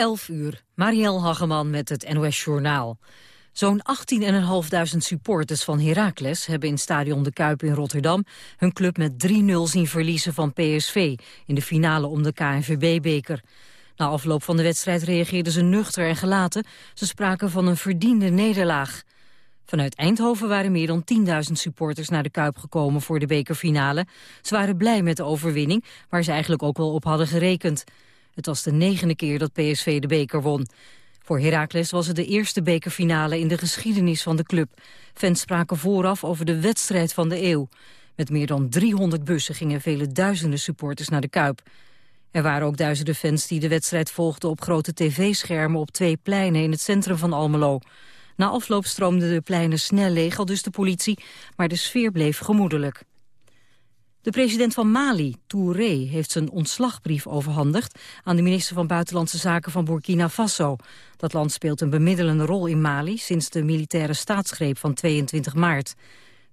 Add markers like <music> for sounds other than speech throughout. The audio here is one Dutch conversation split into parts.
11 uur, Marielle Hageman met het NOS Journaal. Zo'n 18.500 supporters van Heracles hebben in stadion De Kuip in Rotterdam hun club met 3-0 zien verliezen van PSV in de finale om de KNVB-beker. Na afloop van de wedstrijd reageerden ze nuchter en gelaten. Ze spraken van een verdiende nederlaag. Vanuit Eindhoven waren meer dan 10.000 supporters naar de Kuip gekomen voor de bekerfinale. Ze waren blij met de overwinning, waar ze eigenlijk ook wel op hadden gerekend. Het was de negende keer dat PSV de beker won. Voor Heracles was het de eerste bekerfinale in de geschiedenis van de club. Fans spraken vooraf over de wedstrijd van de eeuw. Met meer dan 300 bussen gingen vele duizenden supporters naar de Kuip. Er waren ook duizenden fans die de wedstrijd volgden op grote tv-schermen op twee pleinen in het centrum van Almelo. Na afloop stroomden de pleinen snel leeg, al dus de politie, maar de sfeer bleef gemoedelijk. De president van Mali, Touré, heeft zijn ontslagbrief overhandigd aan de minister van Buitenlandse Zaken van Burkina Faso. Dat land speelt een bemiddelende rol in Mali sinds de militaire staatsgreep van 22 maart.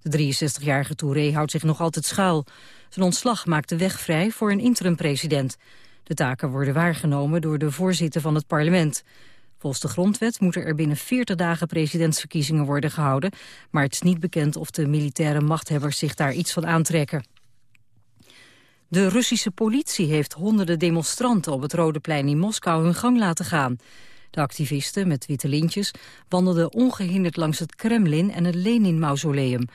De 63-jarige Touré houdt zich nog altijd schuil. Zijn ontslag maakt de weg vrij voor een interim-president. De taken worden waargenomen door de voorzitter van het parlement. Volgens de grondwet moeten er binnen 40 dagen presidentsverkiezingen worden gehouden, maar het is niet bekend of de militaire machthebbers zich daar iets van aantrekken. De Russische politie heeft honderden demonstranten op het Rode Plein in Moskou hun gang laten gaan. De activisten met witte lintjes wandelden ongehinderd langs het Kremlin en het Lenin-mausoleum.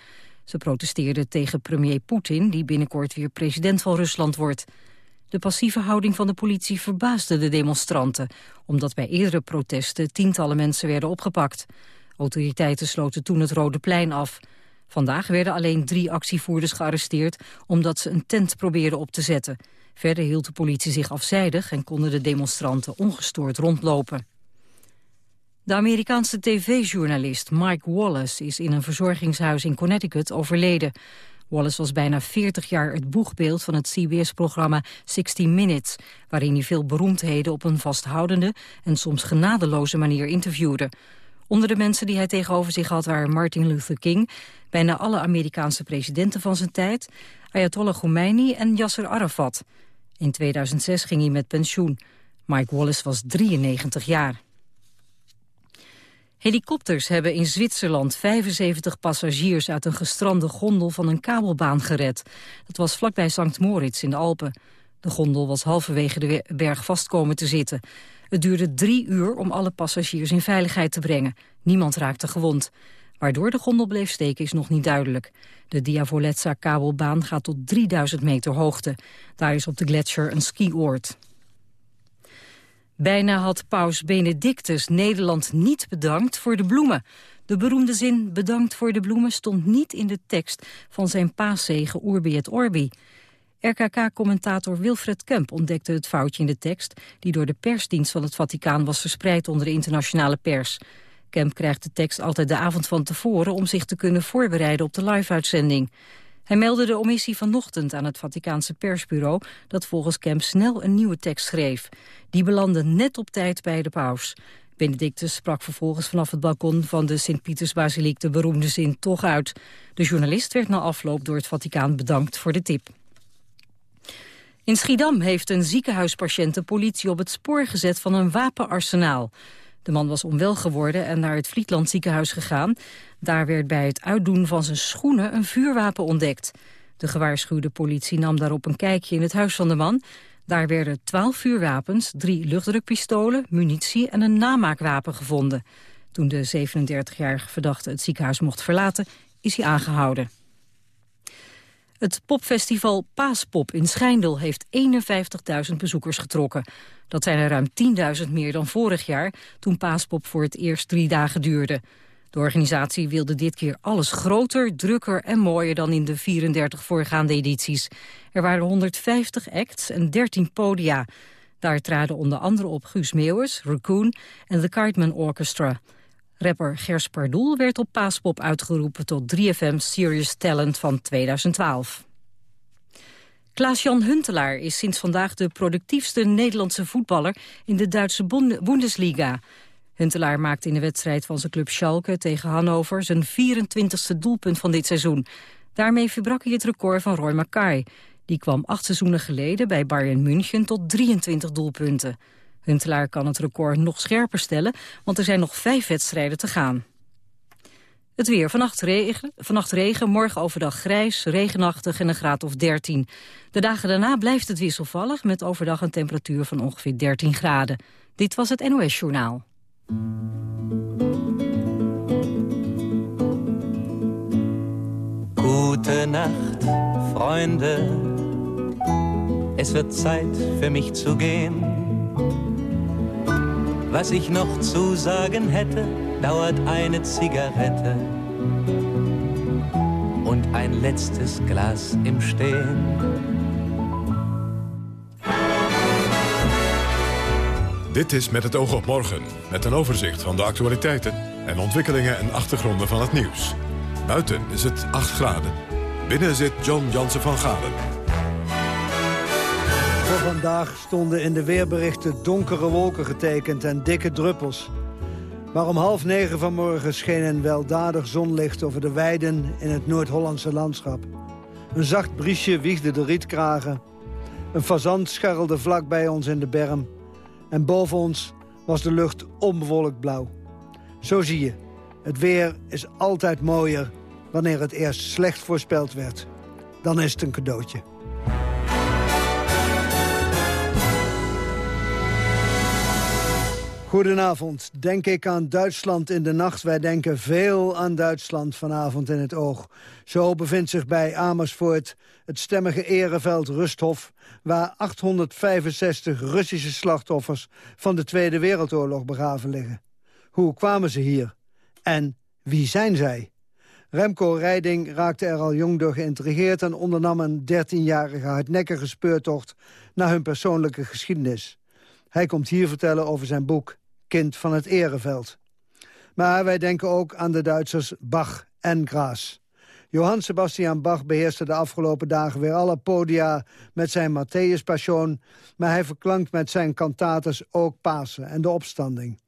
Ze protesteerden tegen premier Poetin, die binnenkort weer president van Rusland wordt. De passieve houding van de politie verbaasde de demonstranten... omdat bij eerdere protesten tientallen mensen werden opgepakt. Autoriteiten sloten toen het Rode Plein af. Vandaag werden alleen drie actievoerders gearresteerd... omdat ze een tent probeerden op te zetten. Verder hield de politie zich afzijdig... en konden de demonstranten ongestoord rondlopen. De Amerikaanse tv-journalist Mike Wallace is in een verzorgingshuis in Connecticut overleden. Wallace was bijna 40 jaar het boegbeeld van het CBS-programma 60 Minutes... waarin hij veel beroemdheden op een vasthoudende en soms genadeloze manier interviewde. Onder de mensen die hij tegenover zich had waren Martin Luther King... bijna alle Amerikaanse presidenten van zijn tijd... Ayatollah Khomeini en Yasser Arafat. In 2006 ging hij met pensioen. Mike Wallace was 93 jaar. Helikopters hebben in Zwitserland 75 passagiers uit een gestrande gondel van een kabelbaan gered. Dat was vlakbij St. Moritz in de Alpen. De gondel was halverwege de berg vastkomen te zitten. Het duurde drie uur om alle passagiers in veiligheid te brengen. Niemand raakte gewond. Waardoor de gondel bleef steken is nog niet duidelijk. De Diavoletza-kabelbaan gaat tot 3000 meter hoogte. Daar is op de gletsjer een skioord. Bijna had paus Benedictus Nederland niet bedankt voor de bloemen. De beroemde zin bedankt voor de bloemen stond niet in de tekst van zijn paaszegen Urbi et Orbi. RKK-commentator Wilfred Kemp ontdekte het foutje in de tekst... die door de persdienst van het Vaticaan was verspreid onder de internationale pers. Kemp krijgt de tekst altijd de avond van tevoren... om zich te kunnen voorbereiden op de live-uitzending. Hij meldde de omissie vanochtend aan het Vaticaanse persbureau... dat volgens Kemp snel een nieuwe tekst schreef. Die belandde net op tijd bij de paus. Benedictus sprak vervolgens vanaf het balkon van de Sint-Pietersbasiliek... de beroemde zin toch uit. De journalist werd na afloop door het Vaticaan bedankt voor de tip. In Schiedam heeft een ziekenhuispatiënt de politie op het spoor gezet van een wapenarsenaal. De man was onwel geworden en naar het Vlietland ziekenhuis gegaan. Daar werd bij het uitdoen van zijn schoenen een vuurwapen ontdekt. De gewaarschuwde politie nam daarop een kijkje in het huis van de man. Daar werden twaalf vuurwapens, drie luchtdrukpistolen, munitie en een namaakwapen gevonden. Toen de 37-jarige verdachte het ziekenhuis mocht verlaten, is hij aangehouden. Het popfestival Paaspop in Schijndel heeft 51.000 bezoekers getrokken. Dat zijn er ruim 10.000 meer dan vorig jaar, toen Paaspop voor het eerst drie dagen duurde. De organisatie wilde dit keer alles groter, drukker en mooier dan in de 34 voorgaande edities. Er waren 150 acts en 13 podia. Daar traden onder andere op Guus Meeuwers, Raccoon en The Cartman Orchestra. Rapper Gers Pardoel werd op Paaspop uitgeroepen tot 3FM Serious Talent van 2012. Klaas-Jan Huntelaar is sinds vandaag de productiefste Nederlandse voetballer in de Duitse Bundesliga. Huntelaar maakte in de wedstrijd van zijn club Schalke tegen Hannover zijn 24ste doelpunt van dit seizoen. Daarmee verbrak hij het record van Roy Mackay. Die kwam acht seizoenen geleden bij Bayern München tot 23 doelpunten. Huntelaar kan het record nog scherper stellen, want er zijn nog vijf wedstrijden te gaan. Het weer. Vannacht regen, vannacht regen, morgen overdag grijs, regenachtig en een graad of 13. De dagen daarna blijft het wisselvallig met overdag een temperatuur van ongeveer 13 graden. Dit was het NOS Journaal. Gute Nacht, Freunde. Es wird Zeit für mich zu gehen. Was ich noch zu sagen hätte, dauert eine Zigarette und ein letztes Glas im Stehen. Dit is Met het oog op morgen, met een overzicht van de actualiteiten en ontwikkelingen en achtergronden van het nieuws. Buiten is het 8 graden. Binnen zit John Jansen van Galen. Vandaag stonden in de weerberichten donkere wolken getekend en dikke druppels. Maar om half negen vanmorgen scheen een weldadig zonlicht over de weiden in het Noord-Hollandse landschap. Een zacht briesje wiegde de rietkragen. Een fazant scharrelde vlak bij ons in de berm. En boven ons was de lucht onbewolkt blauw. Zo zie je, het weer is altijd mooier wanneer het eerst slecht voorspeld werd. Dan is het een cadeautje. Goedenavond. Denk ik aan Duitsland in de nacht. Wij denken veel aan Duitsland vanavond in het oog. Zo bevindt zich bij Amersfoort het stemmige ereveld Rusthof... waar 865 Russische slachtoffers van de Tweede Wereldoorlog begraven liggen. Hoe kwamen ze hier? En wie zijn zij? Remco Rijding raakte er al jong door geïntrigeerd... en ondernam een 13-jarige hardnekkige speurtocht... naar hun persoonlijke geschiedenis. Hij komt hier vertellen over zijn boek kind van het ereveld. Maar wij denken ook aan de Duitsers Bach en Graas. Johann Sebastian Bach beheerste de afgelopen dagen weer alle podia met zijn Matthäus Passion, maar hij verklankt met zijn kantates ook Pasen en de opstanding.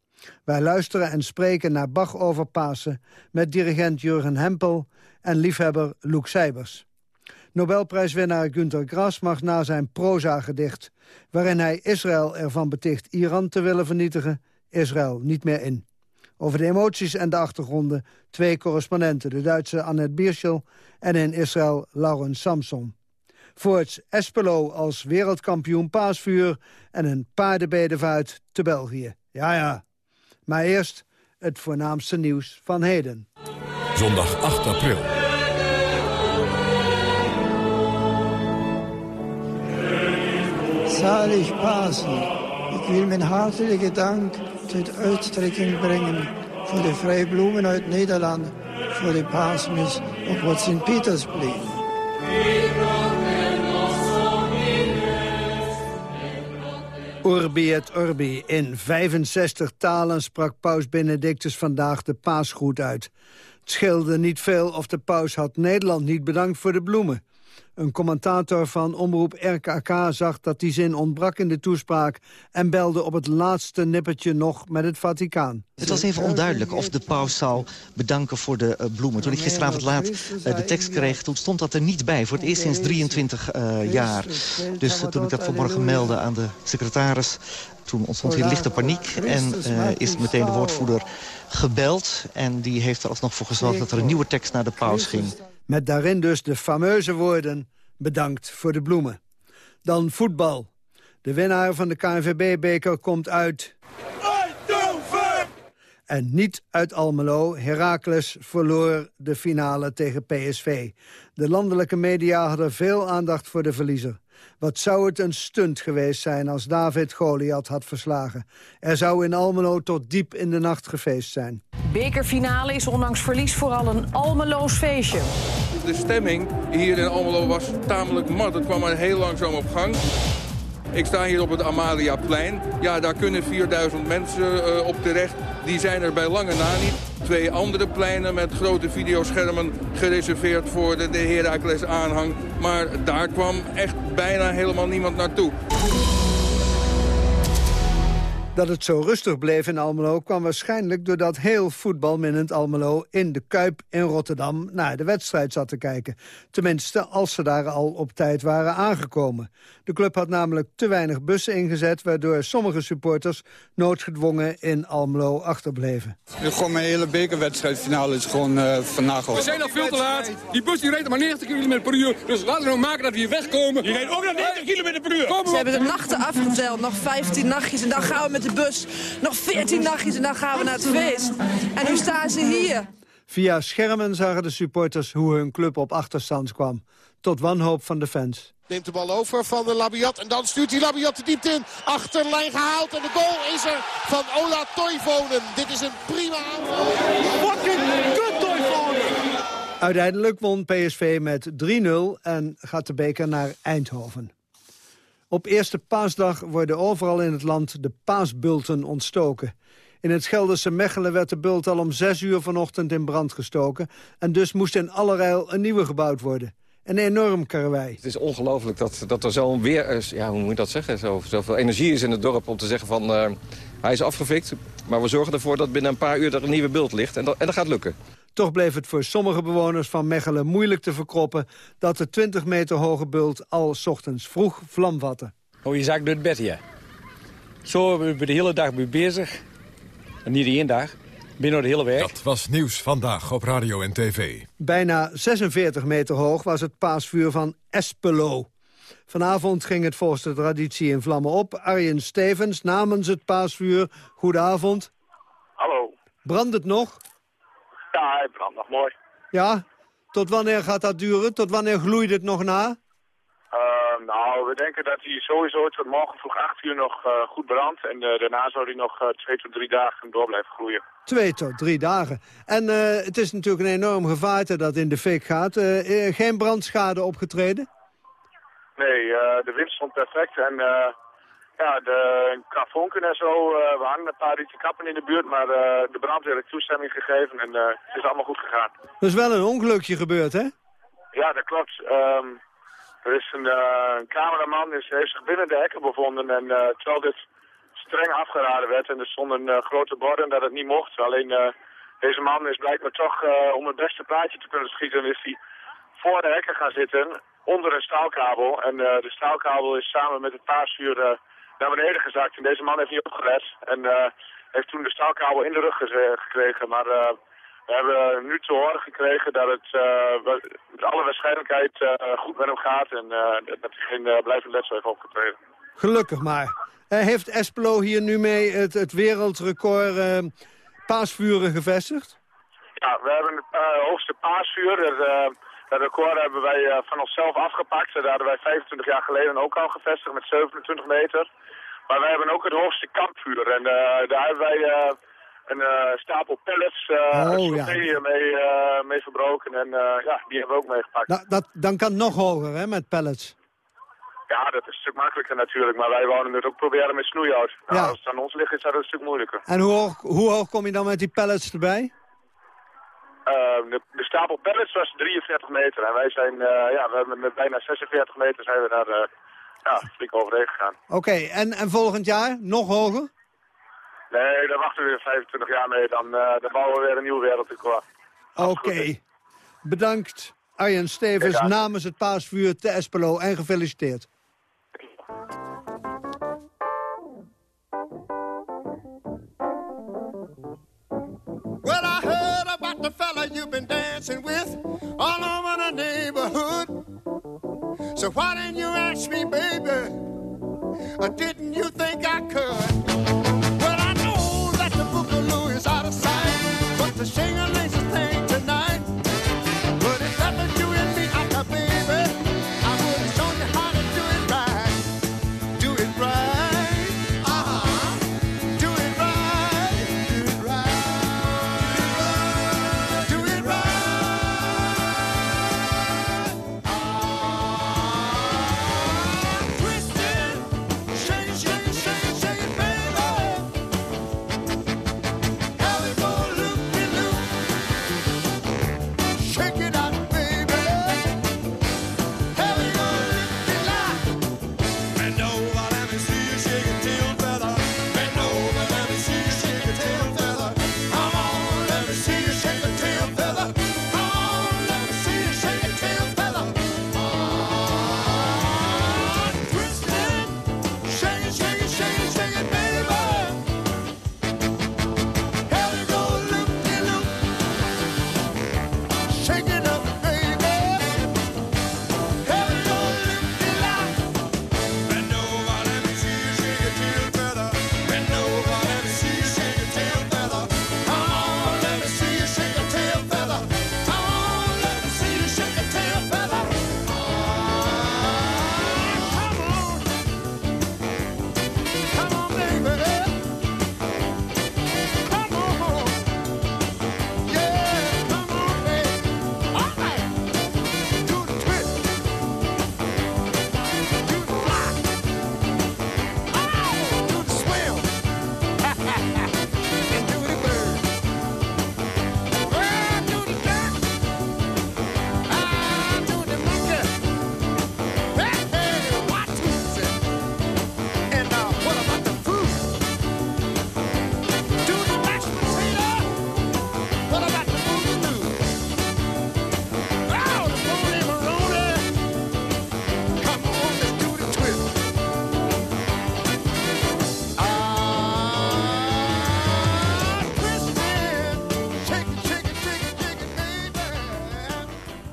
Wij luisteren en spreken naar Bach over Pasen met dirigent Jurgen Hempel en liefhebber Luc Seibers. Nobelprijswinnaar Günter Grass mag na zijn proza-gedicht... waarin hij Israël ervan beticht Iran te willen vernietigen... Israël niet meer in. Over de emoties en de achtergronden twee correspondenten... de Duitse Annette Bierschel en in Israël Laurens Samson. Voorts Espelo als wereldkampioen paasvuur... en een paardenbedevaart te België. Ja, ja. Maar eerst het voornaamste nieuws van heden. Zondag 8 april. Zalig Pasen. Ik wil mijn hartelijke dank tot uitdrukking brengen voor de vrije bloemen uit Nederland, voor de paasmis op wat Sint-Pietersplein. Urbi et Urbi. In 65 talen sprak paus Benedictus vandaag de paasgroet uit. Het scheelde niet veel of de paus had Nederland niet bedankt voor de bloemen. Een commentator van omroep RKK zag dat die zin ontbrak in de toespraak... en belde op het laatste nippertje nog met het Vaticaan. Het was even onduidelijk of de paus zou bedanken voor de uh, bloemen. Toen ik gisteravond laat uh, de tekst kreeg, toen stond dat er niet bij. Voor het eerst sinds 23 uh, jaar. Dus toen ik dat vanmorgen meldde aan de secretaris... toen ontstond hier lichte paniek en is meteen de woordvoerder gebeld. En die heeft er alsnog voor gezorgd dat er een nieuwe tekst naar de paus ging. Met daarin dus de fameuze woorden... bedankt voor de bloemen. Dan voetbal. De winnaar van de KNVB-beker komt uit... En niet uit Almelo. Heracles verloor de finale tegen PSV. De landelijke media hadden veel aandacht voor de verliezer. Wat zou het een stunt geweest zijn als David Goliath had verslagen. Er zou in Almelo tot diep in de nacht gefeest zijn. Bekerfinale is ondanks verlies vooral een Almeloos feestje. De stemming hier in Almelo was tamelijk mat. Het kwam maar heel langzaam op gang. Ik sta hier op het Amaliaplein. Ja, daar kunnen 4000 mensen uh, op terecht. Die zijn er bij lange na niet. Twee andere pleinen met grote videoschermen gereserveerd voor de, Heracles aanhang. Maar daar kwam echt bijna helemaal niemand naartoe. Dat het zo rustig bleef in Almelo kwam waarschijnlijk doordat heel voetbalminnend Almelo in de Kuip in Rotterdam naar de wedstrijd zat te kijken. Tenminste, als ze daar al op tijd waren aangekomen. De club had namelijk te weinig bussen ingezet, waardoor sommige supporters noodgedwongen in Almelo achterbleven. Gewoon mijn hele bekerwedstrijdfinale is gewoon uh, vernageld. We zijn al veel te laat. Die bus die reed maar 90 km per uur. Dus laten we nou maken dat we hier wegkomen. Je rijdt ook naar 90 km per uur. Ze hebben de nachten afgeteld, nog 15 nachtjes en dan gaan we met de bus nog 14 nachtjes en dan gaan we naar het feest. En nu staan ze hier. Via schermen zagen de supporters hoe hun club op achterstand kwam. Tot wanhoop van de fans. Neemt de bal over van de Labiat en dan stuurt hij Labiat de diepte in. Achterlijn gehaald en de goal is er van Ola Toivonen. Dit is een prima aanval. Fucking good Toivonen! Uiteindelijk won PSV met 3-0 en gaat de beker naar Eindhoven. Op eerste paasdag worden overal in het land de paasbulten ontstoken. In het Gelderse Mechelen werd de bult al om zes uur vanochtend in brand gestoken... en dus moest in allerijl een nieuwe gebouwd worden. Een enorm karwei. Het is ongelooflijk dat, dat er zo'n weer, ja, hoe moet je dat zeggen, zo, zoveel energie is in het dorp om te zeggen van... Uh, hij is afgefikt, maar we zorgen ervoor dat binnen een paar uur er een nieuwe bult ligt. En dat, en dat gaat lukken. Toch bleef het voor sommige bewoners van Mechelen moeilijk te verkroppen... dat de 20 meter hoge bult al s ochtends vroeg vlam vatte. Oh, je zag door het bed, ja. Zo hebben we de hele dag mee bezig. En niet één dag, binnen de hele week. Dat was Nieuws Vandaag op Radio en TV. Bijna 46 meter hoog was het paasvuur van Espelo. Vanavond ging het volgens de traditie in vlammen op. Arjen Stevens namens het paasvuur. Goedenavond. Hallo. Brandt het nog? Ja, het brandt nog mooi. Ja? Tot wanneer gaat dat duren? Tot wanneer gloeit het nog na? Uh, nou, we denken dat hij sowieso tot morgen vroeg 8 uur nog uh, goed brandt. En uh, daarna zou hij nog twee tot drie dagen door blijven gloeien. Twee tot drie dagen. En het is natuurlijk een enorm gevaarte dat in de fik gaat. geen brandschade opgetreden? Nee, de wind stond perfect. En ja, de kavonken en zo, we hangen een paar rieten kappen in de buurt. Maar de brandweer heeft toestemming gegeven en het is allemaal goed gegaan. Er is wel een ongelukje gebeurd, hè? Ja, dat klopt. Um, er is een, een cameraman is, heeft zich binnen de hekken bevonden en terwijl dit streng afgeraden werd en er stonden grote borden dat het niet mocht. Alleen deze man is blijkbaar toch, om het beste plaatje te kunnen schieten, is hij voor de hekken gaan zitten, onder een staalkabel. En de staalkabel is samen met het paasvuur naar beneden gezakt en deze man heeft niet opgelet. En heeft toen de staalkabel in de rug gekregen, maar... We hebben nu te horen gekregen dat het uh, met alle waarschijnlijkheid goed met hem gaat en dat hij geen blijvend letsel heeft opgetreden. Gelukkig maar. heeft Espelo hier nu mee het, het wereldrecord paasvuren gevestigd? Ja, we hebben het hoogste paasvuur. Dat record hebben wij van onszelf afgepakt. Dat hadden wij 25 jaar geleden ook al gevestigd met 27 meter. Maar wij hebben ook het hoogste kampvuur. En daar hebben wij een uh, stapel pellets uh, oh, ja. mee, uh, mee verbroken. En ja, die hebben we ook meegepakt. Nou, dat, dan kan het nog hoger, hè, met pellets? Ja, dat is een stuk makkelijker natuurlijk. Maar wij wouden het ook proberen met snoeihout. Nou, ja. Als het aan ons ligt, is dat een stuk moeilijker. En hoe hoog, hoe hoog kom je dan met die pellets erbij? De, de, stapel pellets was 43 meter. En wij zijn, ja, we hebben met bijna 46 meter zijn we daar ja, flink overheen gegaan. Oké, en, en volgend jaar nog hoger? Nee, daar wachten we weer 25 jaar mee. Dan, uh, dan bouwen we weer een nieuwe wereldrecord. Oké. Okay. Bedankt Arjen Stevens ja. namens het paasvuur te Espelo en gefeliciteerd. fella you've been dancing with all over the neighborhood. So why didn't you ask me, baby? Or didn't you think I could? Well, I know that the Boogaloo is out of sight, but the shingle is a thing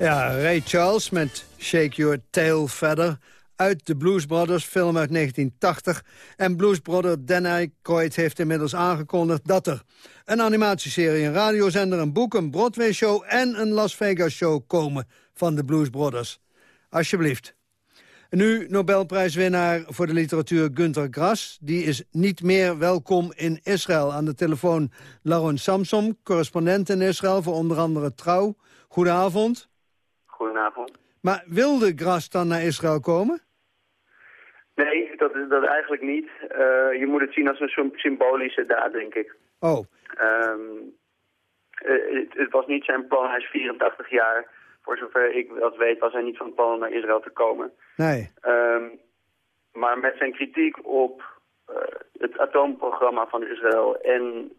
Ja, Ray Charles met Shake Your Tail Feather uit de Blues Brothers film uit 1980. En Blues Brother Dan Aykroyd heeft inmiddels aangekondigd dat er een animatieserie, een radiozender, een boek, een Broadway-show en een Las Vegas-show komen van de Blues Brothers. Alsjeblieft. Nu Nobelprijswinnaar voor de literatuur Günter Grass. Die is niet meer welkom in Israël. Aan de telefoon Laron Samsom, correspondent in Israël voor onder andere Trouw. Goedenavond. Goedenavond. Maar wilde Grass dan naar Israël komen? Nee, dat, dat eigenlijk niet. Uh, je moet het zien als een symbolische daad, denk ik. Oh. Um, het, het, was niet zijn plan, hij is 84 jaar. Voor zover ik dat weet was hij niet van plan om naar Israël te komen. Nee. Um, maar met zijn kritiek op uh, het atoomprogramma van Israël en,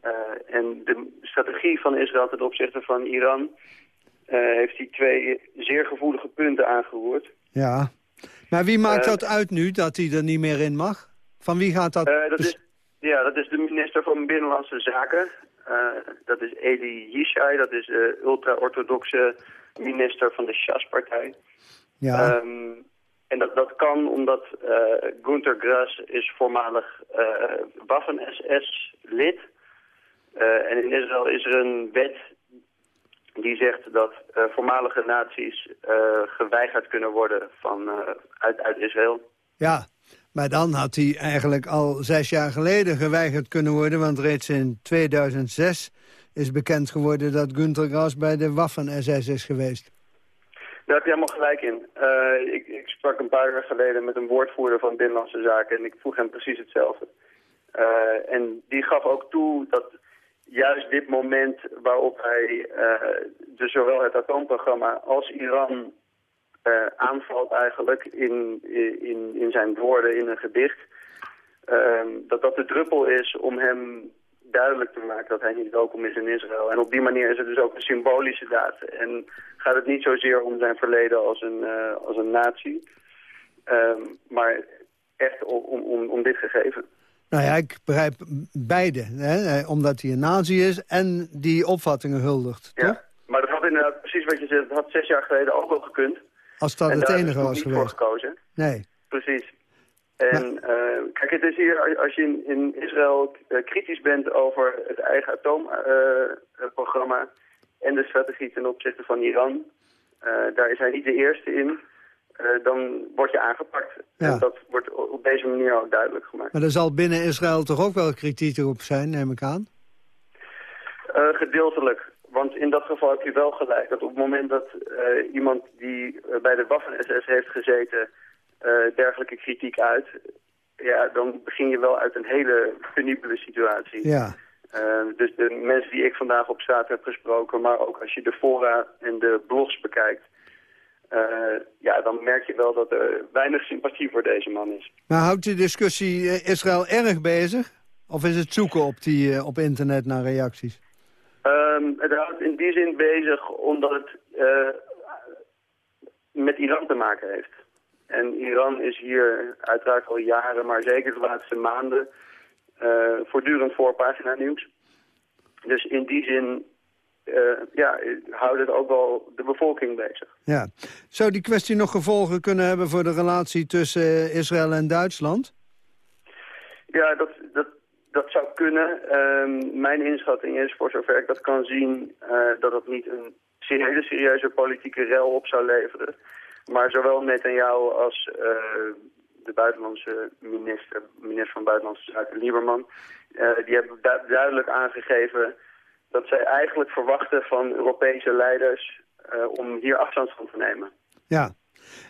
en de strategie van Israël ten opzichte van Iran... heeft hij twee zeer gevoelige punten aangeroerd. Ja. Maar wie maakt dat uit nu, dat hij er niet meer in mag? Van wie gaat dat? Uh, dat is, ja, dat is de minister van Binnenlandse Zaken. Uh, dat is Eli Yishai, dat is de ultra-orthodoxe minister van de Shas-partij. Ja. Um, en dat, dat kan omdat uh, Günter Grass is voormalig Waffen-SS-lid. en in Israël is er een wet die zegt dat uh, voormalige naties uh, geweigerd kunnen worden van, uh, uit, uit Israël. Ja, maar dan had hij eigenlijk al zes jaar geleden geweigerd kunnen worden... want reeds in 2006 is bekend geworden dat Günter Grass bij de Waffen-SS is geweest. Daar heb je helemaal gelijk in. Ik, ik, sprak een paar jaar geleden met een woordvoerder van Binnenlandse Zaken... en ik vroeg hem precies hetzelfde. en die gaf ook toe dat juist dit moment waarop hij uh, dus zowel het atoomprogramma als Iran uh, aanvalt eigenlijk in, in, in zijn woorden in een gedicht, uh, dat dat de druppel is om hem duidelijk te maken dat hij niet welkom is in Israël. En op die manier is het dus ook een symbolische daad. En gaat het niet zozeer om zijn verleden als een, als een natie, ehm, maar echt om, om, om dit gegeven. Nou ja, ik begrijp beide. Hè? Omdat hij een nazi is en die opvattingen huldigt, ja. toch? Maar dat had inderdaad, precies wat je zegt, dat had zes jaar geleden ook wel gekund. Als dat en het enige was niet geweest. voor gekozen. Nee. Precies. En uh, kijk, het is hier, als je in, in Israël uh, kritisch bent over het eigen atoomprogramma uh, en de strategie ten opzichte van Iran, daar is hij niet de eerste in. Uh, dan word je aangepakt. Ja. En dat wordt op deze manier ook duidelijk gemaakt. Maar er zal binnen Israël toch ook wel kritiek op zijn, neem ik aan? Uh, gedeeltelijk. Want in dat geval heb je wel gelijk. Dat op het moment dat uh, iemand die bij de Waffen-SS heeft gezeten... dergelijke kritiek uit... ja, dan begin je wel uit een hele <laughs> penibele situatie. Ja. dus de mensen die ik vandaag op straat heb gesproken... maar ook als je de fora en de blogs bekijkt... Uh, ja, dan merk je wel dat er weinig sympathie voor deze man is. Maar houdt die discussie Israël erg bezig? Of is het zoeken op, die, uh, op internet naar reacties? Um, het houdt in die zin bezig omdat het uh, met Iran te maken heeft. En Iran is hier uiteraard al jaren, maar zeker de laatste maanden... voortdurend voorpagina nieuws. Dus in die zin uh, ja, houdt het ook wel de bevolking bezig. Ja. Zou die kwestie nog gevolgen kunnen hebben voor de relatie tussen Israël en Duitsland? Ja, dat, dat, dat zou kunnen. Uh, mijn inschatting is, voor zover ik dat kan zien, uh, dat het niet een hele serieuze politieke rel op zou leveren. Maar zowel Netanyahu als uh, de buitenlandse minister, minister van Buitenlandse Zaken, Lieberman, die hebben du duidelijk aangegeven dat zij eigenlijk verwachten van Europese leiders uh, om hier afstand van te nemen. Ja.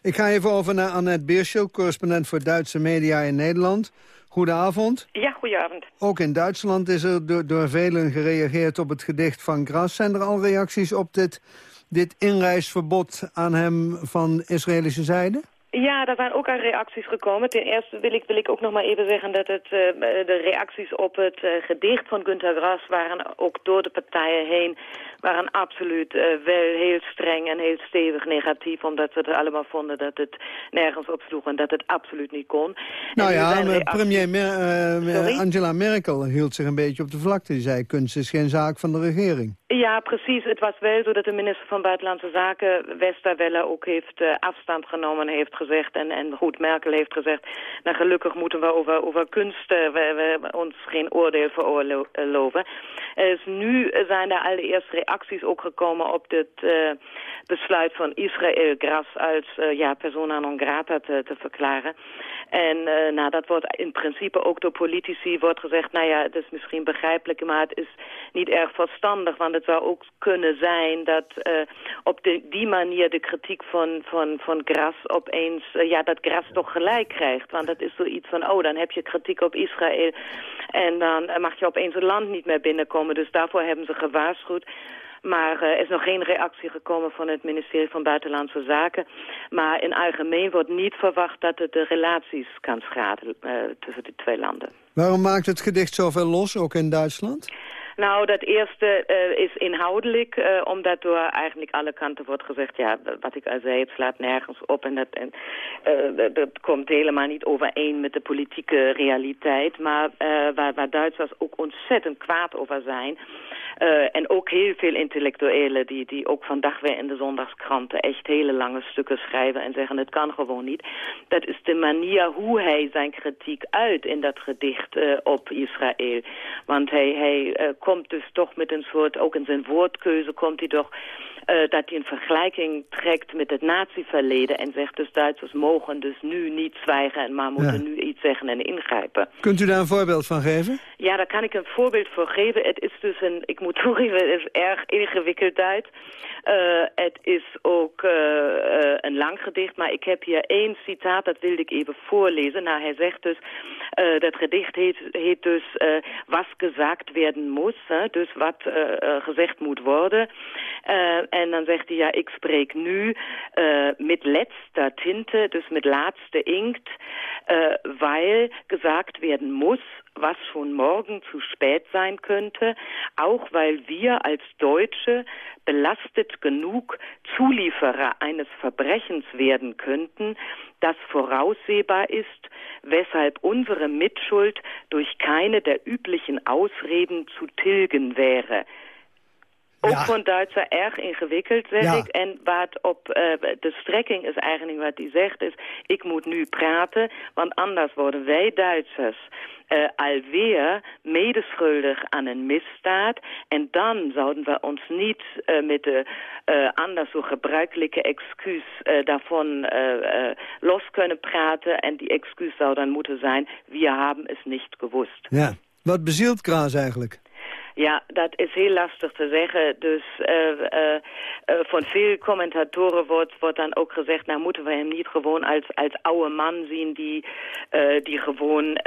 Ik ga even over naar Annette Beerschel, correspondent voor Duitse media in Nederland. Goedenavond. Ja, goedenavond. Ook in Duitsland is er door, door velen gereageerd op het gedicht van Gras. Zijn er al reacties op dit, dit inreisverbod aan hem van Israëlische zijde? Ja, daar zijn ook al reacties gekomen. Ten eerste wil ik, wil ik ook nog maar even zeggen dat het, uh, de reacties op het uh, gedicht van Günter Grass waren ook door de partijen heen waren absoluut uh, wel heel streng en heel stevig negatief... omdat ze er allemaal vonden dat het nergens op sloeg en dat het absoluut niet kon. Nou ja, premier uh, Angela Merkel hield zich een beetje op de vlakte. Die zei, kunst is geen zaak van de regering. Ja, precies. Het was wel zo dat de minister van Buitenlandse Zaken, Westerwelle, ook heeft uh, afstand genomen en heeft gezegd, en, en goed, Merkel heeft gezegd, nou gelukkig moeten we over, over kunst we, we ons geen oordeel veroorloven. Uh, nu zijn er allereerst reacties ook gekomen op dit besluit van Israël Gras als ja, persona non grata te, te verklaren. En uh, nou, dat wordt in principe ook door politici wordt gezegd... nou ja, het is misschien begrijpelijk, maar het is niet erg verstandig... want het zou ook kunnen zijn dat op die manier de kritiek van, van, van Gras opeens... Ja, dat Gras toch gelijk krijgt. Want dat is zoiets van, oh, dan heb je kritiek op Israël... en dan mag je opeens het land niet meer binnenkomen. Dus daarvoor hebben ze gewaarschuwd. Maar er is nog geen reactie gekomen van het ministerie van Buitenlandse Zaken. Maar in algemeen wordt niet verwacht dat het de relaties kan schaden uh, tussen de twee landen. Waarom maakt het gedicht zoveel los, ook in Duitsland? Nou, dat eerste uh, is inhoudelijk, uh, omdat door eigenlijk alle kanten wordt gezegd... ja, wat ik al zei, het slaat nergens op en dat, en, uh, dat komt helemaal niet overeen met de politieke realiteit. Maar waar, waar Duitsers ook ontzettend kwaad over zijn... En ook heel veel intellectuelen die, die ook vandaag weer in de zondagskranten echt hele lange stukken schrijven en zeggen het kan gewoon niet. Dat is de manier hoe hij zijn kritiek uit in dat gedicht op Israël. Want hij, hij komt dus toch met een soort, ook in zijn woordkeuze komt hij toch uh, dat hij een vergelijking trekt met het natieverleden... en zegt dus Duitsers mogen dus nu niet zwijgen... maar moeten ja. nu iets zeggen en ingrijpen. Kunt u daar een voorbeeld van geven? Ja, daar kan ik een voorbeeld voor geven. Het is dus een, ik moet <laughs> toegeven, het is erg ingewikkeld uit. Uh, het is ook uh, uh, een lang gedicht, maar ik heb hier één citaat, dat wilde ik even voorlezen. Nou, hij zegt dus, dat gedicht heet, heet dus Was gezegd werden dus wat gezegd moet worden. en dan zegt hij, ja, ik spreek nu met letzter Tinte, dus met laatste inkt, weil gesagt werden muss, was schon morgen zu spät sein könnte, auch weil wir als Deutsche belastet genug Zulieferer eines Verbrechens werden könnten, das voraussehbar ist, weshalb unsere Mitschuld durch keine der üblichen Ausreden zu tilgen wäre. Ook ja. van Duitser erg ingewikkeld, zeg ja. ik. En wat op uh, de strekking is eigenlijk wat hij zegt is... ik moet nu praten, want anders worden wij Duitsers... Uh, alweer medeschuldig aan een misdaad. En dan zouden we ons niet uh, met de uh, anders zo gebruikelijke excuus daarvan los kunnen praten. En die excuus zou dan moeten zijn, we hebben het niet gewusst. Ja, wat bezielt Kraas eigenlijk? Ja, dat is heel lastig te zeggen. Dus uh, uh, uh, van veel commentatoren wordt, wordt dan ook gezegd... nou moeten we hem niet gewoon als, als oude man zien... die, die gewoon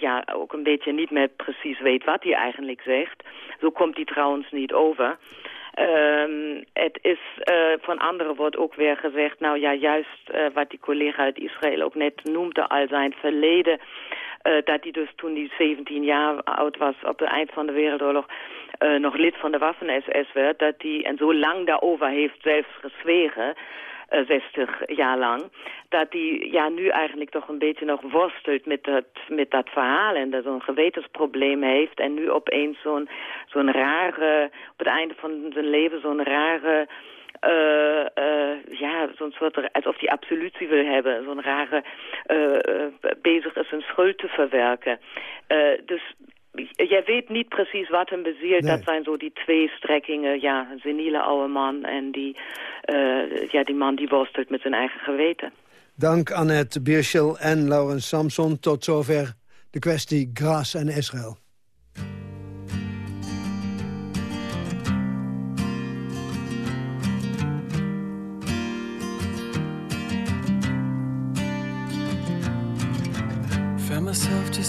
ja, ook een beetje niet meer precies weet wat hij eigenlijk zegt. Zo komt hij trouwens niet over. Um, het is, van anderen wordt ook weer gezegd, nou ja, juist wat die collega uit Israël ook net noemde, al zijn verleden, dat hij dus toen hij 17 jaar oud was op het eind van de Wereldoorlog nog lid van de Waffen-SS werd, dat hij, en zo lang daarover heeft zelfs gezwegen, 60 jaar lang. Dat hij ja, nu eigenlijk toch een beetje nog worstelt met dat, met dat verhaal. En dat zo'n gewetensprobleem heeft. En nu opeens zo'n zo'n rare, op het einde van zijn leven zo'n rare... Uh, uh, ja, zo'n soort, alsof hij absolutie wil hebben. Zo'n rare, uh, bezig is een schuld te verwerken. dus jij weet niet precies wat hem bezielt. Nee. Dat zijn zo die twee strekkingen. Ja, een seniele oude man en die, ja, die man die worstelt met zijn eigen geweten. Dank Annette Bierschel en Laurens Samson. Tot zover de kwestie Gras en Israël.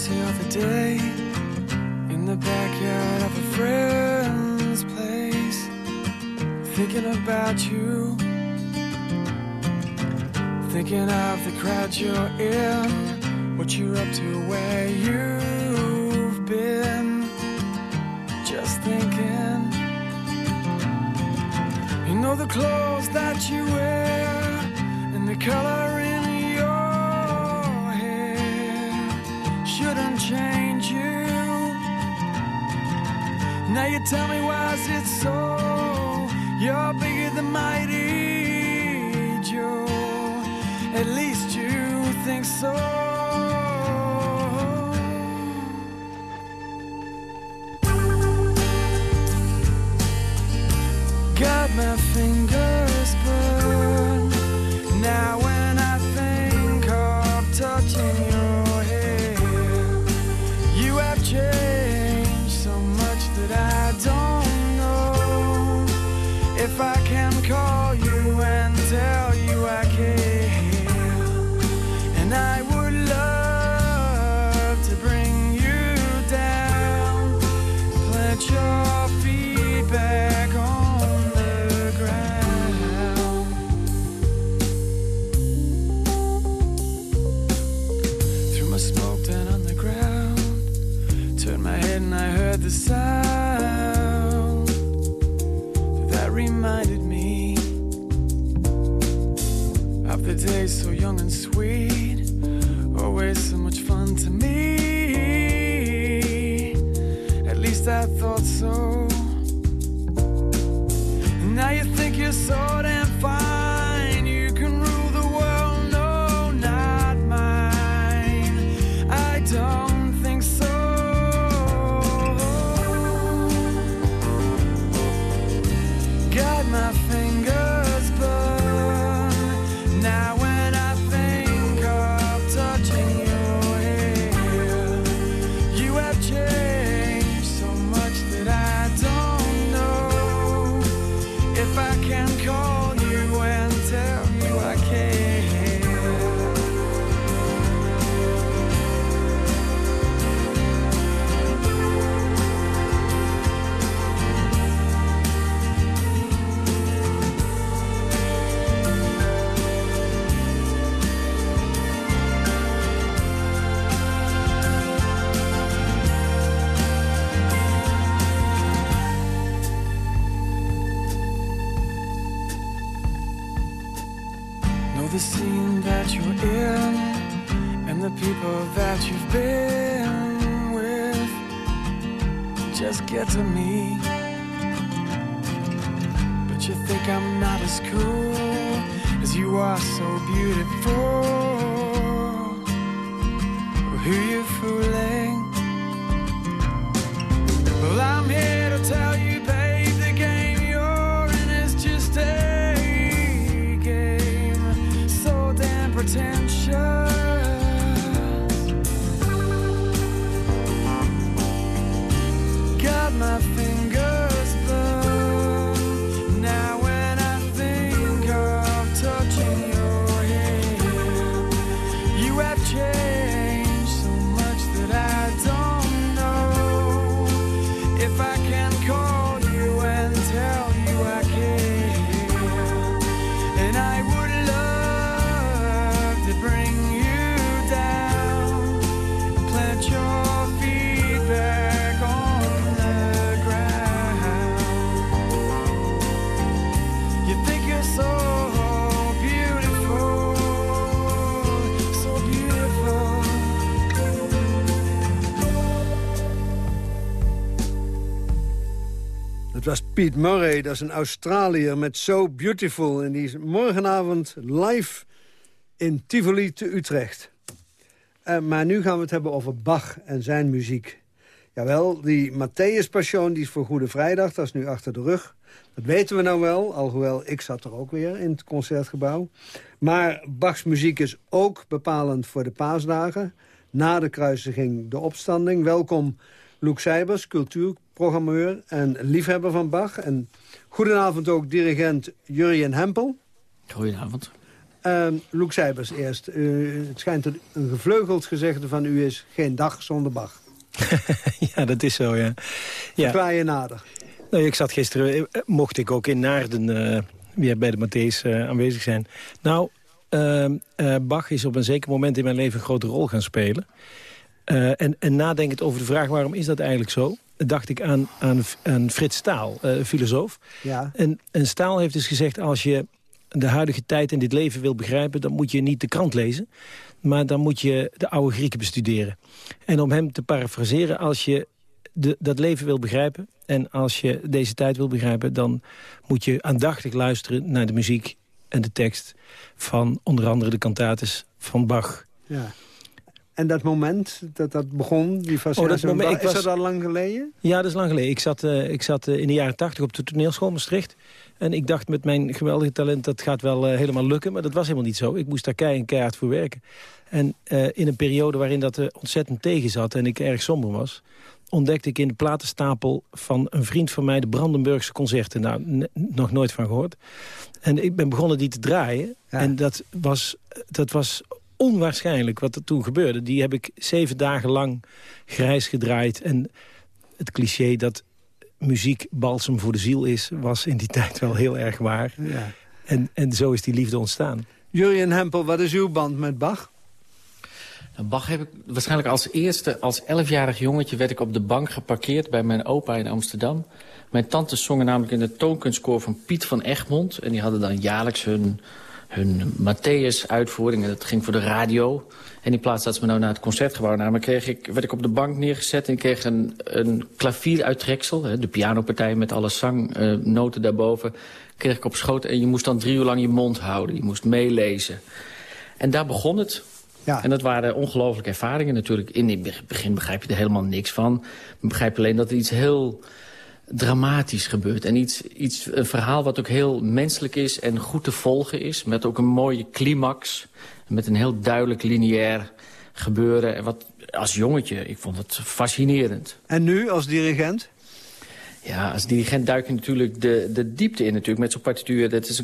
The other day in the backyard of a friend's place, thinking about you, thinking of the crowd you're in, what you're up to, where you've been, just thinking. You know the clothes that you wear and the color in shouldn't change you. Now you tell me why is it so? You're bigger than mighty Joe. At least you think so. got my fingers Het was Piet Murray, dat is een Australiër met So Beautiful. En die is morgenavond live in Tivoli te Utrecht. Eh, maar nu gaan we het hebben over Bach en zijn muziek. Jawel, die Matthäus Passion die is voor Goede Vrijdag, dat is nu achter de rug. Dat weten we nou wel, alhoewel ik zat er ook weer in het Concertgebouw. Maar Bachs muziek is ook bepalend voor de paasdagen. Na de kruisiging de opstanding. Welkom Loek Seibers, cultuurprogrammeur en liefhebber van Bach. En goedenavond ook dirigent Jurjen Hempel. Goedenavond. Uh, Loek Seibers eerst. Uh, het schijnt een gevleugeld gezegde van u is... geen dag zonder Bach. <laughs> ja, dat is zo, ja. ja. Je nader. Nou, ik zat gisteren, eh, mocht ik ook in Naarden uh, weer bij de Matthäus aanwezig zijn. Nou, uh, Bach is op een zeker moment in mijn leven een grote rol gaan spelen. Uh, en, en nadenkend over de vraag waarom is dat eigenlijk zo... dacht ik aan, aan, aan Frits Staal, uh, filosoof. Ja. En, en Staal heeft dus gezegd... als je de huidige tijd en dit leven wil begrijpen... dan moet je niet de krant lezen, maar dan moet je de oude Grieken bestuderen. En om hem te parafraseren, als je de, dat leven wil begrijpen... en als je deze tijd wil begrijpen... dan moet je aandachtig luisteren naar de muziek en de tekst... van onder andere de cantates van Bach. Ja. En dat moment dat dat begon, die fascinatie, oh, dat moment, is was... dat al lang geleden? Ja, dat is lang geleden. Ik zat, uh, ik zat uh, in de jaren tachtig op de toneelschool Maastricht. En ik dacht met mijn geweldige talent, dat gaat wel uh, helemaal lukken. Maar dat was helemaal niet zo. Ik moest daar keihard, keihard voor werken. En in een periode waarin dat ontzettend tegen zat en ik erg somber was ontdekte ik in de platenstapel van een vriend van mij... de Brandenburgse concerten. Nou, nog nooit van gehoord. En ik ben begonnen die te draaien. En dat was, dat was onwaarschijnlijk wat er toen gebeurde. Die heb ik zeven dagen lang grijs gedraaid. En het cliché dat muziek balsem voor de ziel is... was in die <laughs> tijd wel heel erg waar. Ja. En, en zo is die liefde ontstaan. Julian Hempel, wat is uw band met Bach? Nou, Bach heb ik waarschijnlijk als eerste, als elfjarig jongetje... werd ik op de bank geparkeerd bij mijn opa in Amsterdam. Mijn tantes zongen namelijk in de toonkunstkoor van Piet van Egmond. En die hadden dan jaarlijks hun, hun Matthäus-uitvoering. En dat ging voor de radio. En in plaats dat ze me nou naar het concertgebouw namen... Kreeg ik, werd ik op de bank neergezet en kreeg een, een klavieruittreksel. De pianopartij met alle zangnoten uh, daarboven. Kreeg ik op schoot en je moest dan drie uur lang je mond houden. Je moest meelezen. En daar begon het. Ja. En dat waren ongelooflijke ervaringen natuurlijk. In het begin begrijp je er helemaal niks van. Begrijp alleen dat er iets heel dramatisch gebeurt. En iets, iets, een verhaal wat ook heel menselijk is en goed te volgen is. Met ook een mooie climax. Met een heel duidelijk lineair gebeuren. En wat als jongetje, ik vond het fascinerend. En nu als dirigent? Ja, als dirigent duik je natuurlijk de, de diepte in natuurlijk met zo'n partituur. Dat is,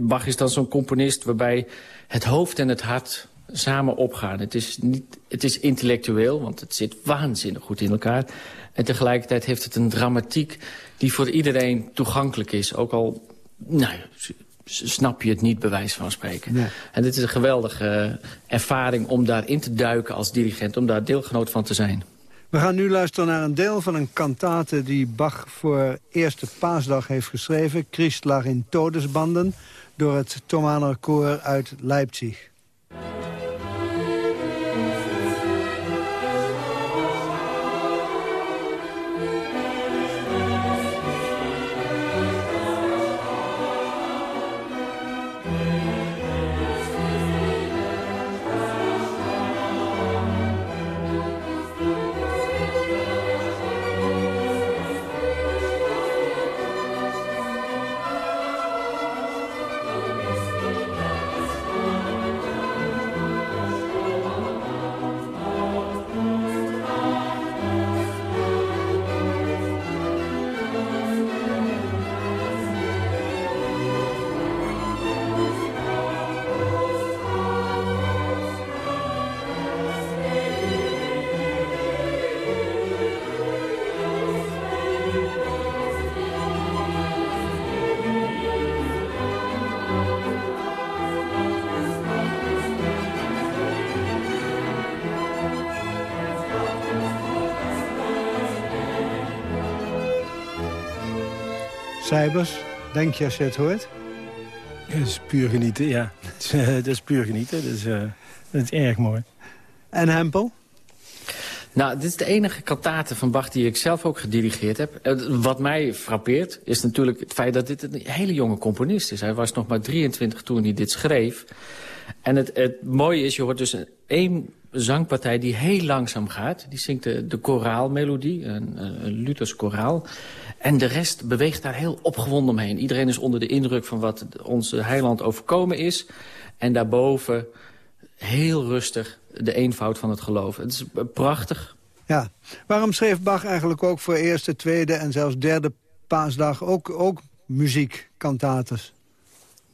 Bach is dan zo'n componist waarbij het hoofd en het hart samen opgaan. Het is, niet, het is intellectueel, want het zit waanzinnig goed in elkaar. En tegelijkertijd heeft het een dramatiek die voor iedereen toegankelijk is. Ook al nou, snap je het niet, bewijs van spreken. En dit is een geweldige eh, ervaring om daarin te duiken als dirigent... om daar deelgenoot van te zijn. We gaan nu luisteren naar een deel van een kantate die Bach voor eerste paasdag heeft geschreven. Christ lag in todesbanden door het Thomaner koor uit Leipzig. Bye. Cijbers, denk je als je het hoort? Dat is puur genieten, ja. <laughs> dat is puur genieten, dus, uh, dat is erg mooi. En Hempel? Nou, dit is de enige kantate van Bach die ik zelf ook gedirigeerd heb. Eh, wat mij frappeert is natuurlijk het feit dat dit een hele jonge componist is. Hij was nog maar 23 toen hij dit schreef. En het, het mooie is, je hoort dus één zangpartij die heel langzaam gaat. Die zingt de, de koraalmelodie, een, een Luthers koraal. En de rest beweegt daar heel opgewonden omheen. Iedereen is onder de indruk van wat onze heiland overkomen is. En daarboven heel rustig de eenvoud van het geloof. Het is prachtig. Ja. Waarom schreef Bach eigenlijk ook voor eerste, tweede en zelfs derde paasdag ook, ook muziekkantates?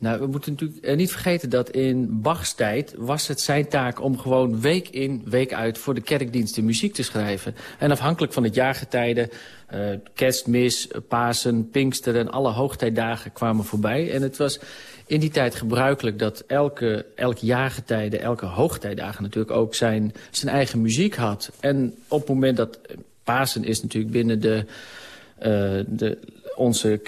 Nou, we moeten natuurlijk eh, niet vergeten dat in Bachs tijd was het zijn taak om gewoon week in, week uit voor de kerkdiensten muziek te schrijven. En afhankelijk van het jaargetijde, uh, kerstmis, Pasen, Pinkster en alle hoogtijdagen kwamen voorbij. En het was in die tijd gebruikelijk dat elke, elk jaargetijde, elke hoogtijdagen natuurlijk ook zijn, zijn eigen muziek had. En op het moment dat Pasen is natuurlijk binnen de, de onze,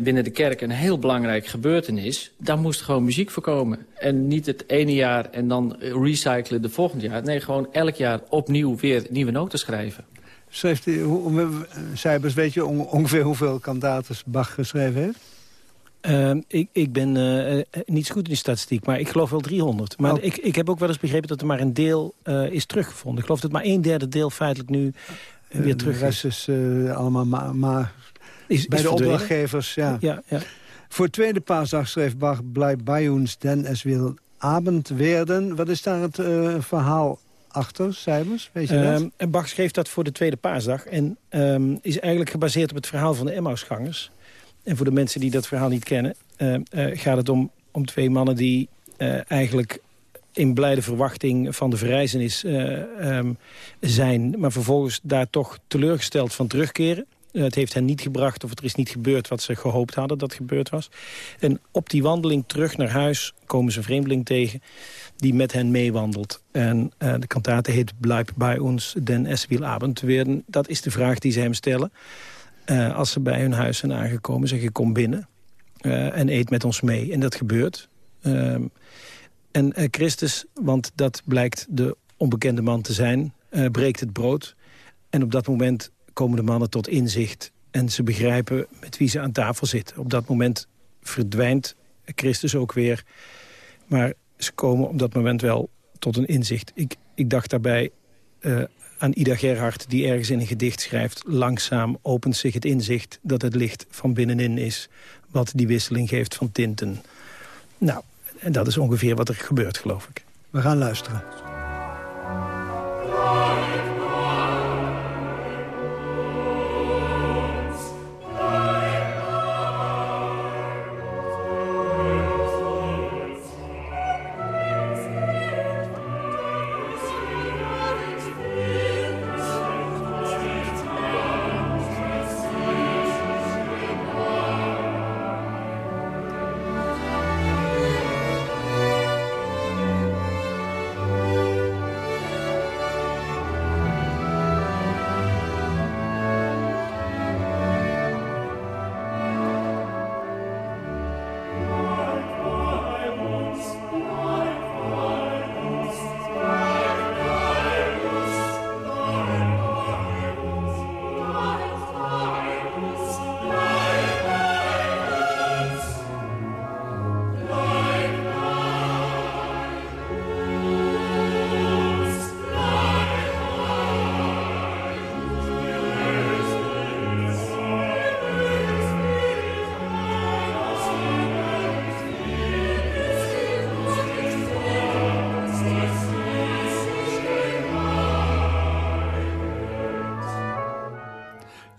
binnen de kerk een heel belangrijk gebeurtenis... daar moest gewoon muziek voor komen. En niet het ene jaar en dan recyclen de volgende jaar. Nee, gewoon elk jaar opnieuw weer nieuwe noten schrijven. Schreef die, hoe, Cijbers, weet je ongeveer hoeveel kantates Bach geschreven heeft? Uh, ik, ik ben uh, niet zo goed in die statistiek, maar ik geloof wel 300. Maar oh. ik, ik heb ook wel eens begrepen dat er maar een deel uh, is teruggevonden. Ik geloof dat maar een derde deel feitelijk nu weer terug de rest is. allemaal maar, maar is, bij is de opdrachtgevers, ja. ja, ja. Voor tweede paasdag schreef Bach... Blijf bij ons, den es wil abend werden. Wat is daar het verhaal achter, Simons? Weet je dat? Um, en Bach schreef dat voor de tweede paasdag. En um, is eigenlijk gebaseerd op het verhaal van de Emmausgangers. En voor de mensen die dat verhaal niet kennen... Uh, uh, gaat het om, om twee mannen die uh, eigenlijk in blijde verwachting van de verrijzenis um, zijn... maar vervolgens daar toch teleurgesteld van terugkeren. Het heeft hen niet gebracht of het is niet gebeurd wat ze gehoopt hadden dat gebeurd was. En op die wandeling terug naar huis komen ze een vreemdeling tegen die met hen meewandelt. En uh, de kantate heet Blijf bij ons, den es wil abend werden. Dat is de vraag die ze hem stellen. Uh, als ze bij hun huis zijn aangekomen, zeg je kom binnen en eet met ons mee. En dat gebeurt. Ehm, en Christus, want dat blijkt de onbekende man te zijn, breekt het brood. En op dat moment komen de mannen tot inzicht en ze begrijpen met wie ze aan tafel zitten. Op dat moment verdwijnt Christus ook weer. Maar ze komen op dat moment wel tot een inzicht. Ik, ik dacht daarbij uh, aan Ida Gerhard, die ergens in een gedicht schrijft... langzaam opent zich het inzicht dat het licht van binnenin is... wat die wisseling geeft van tinten. Nou, en dat is ongeveer wat er gebeurt, geloof ik. We gaan luisteren.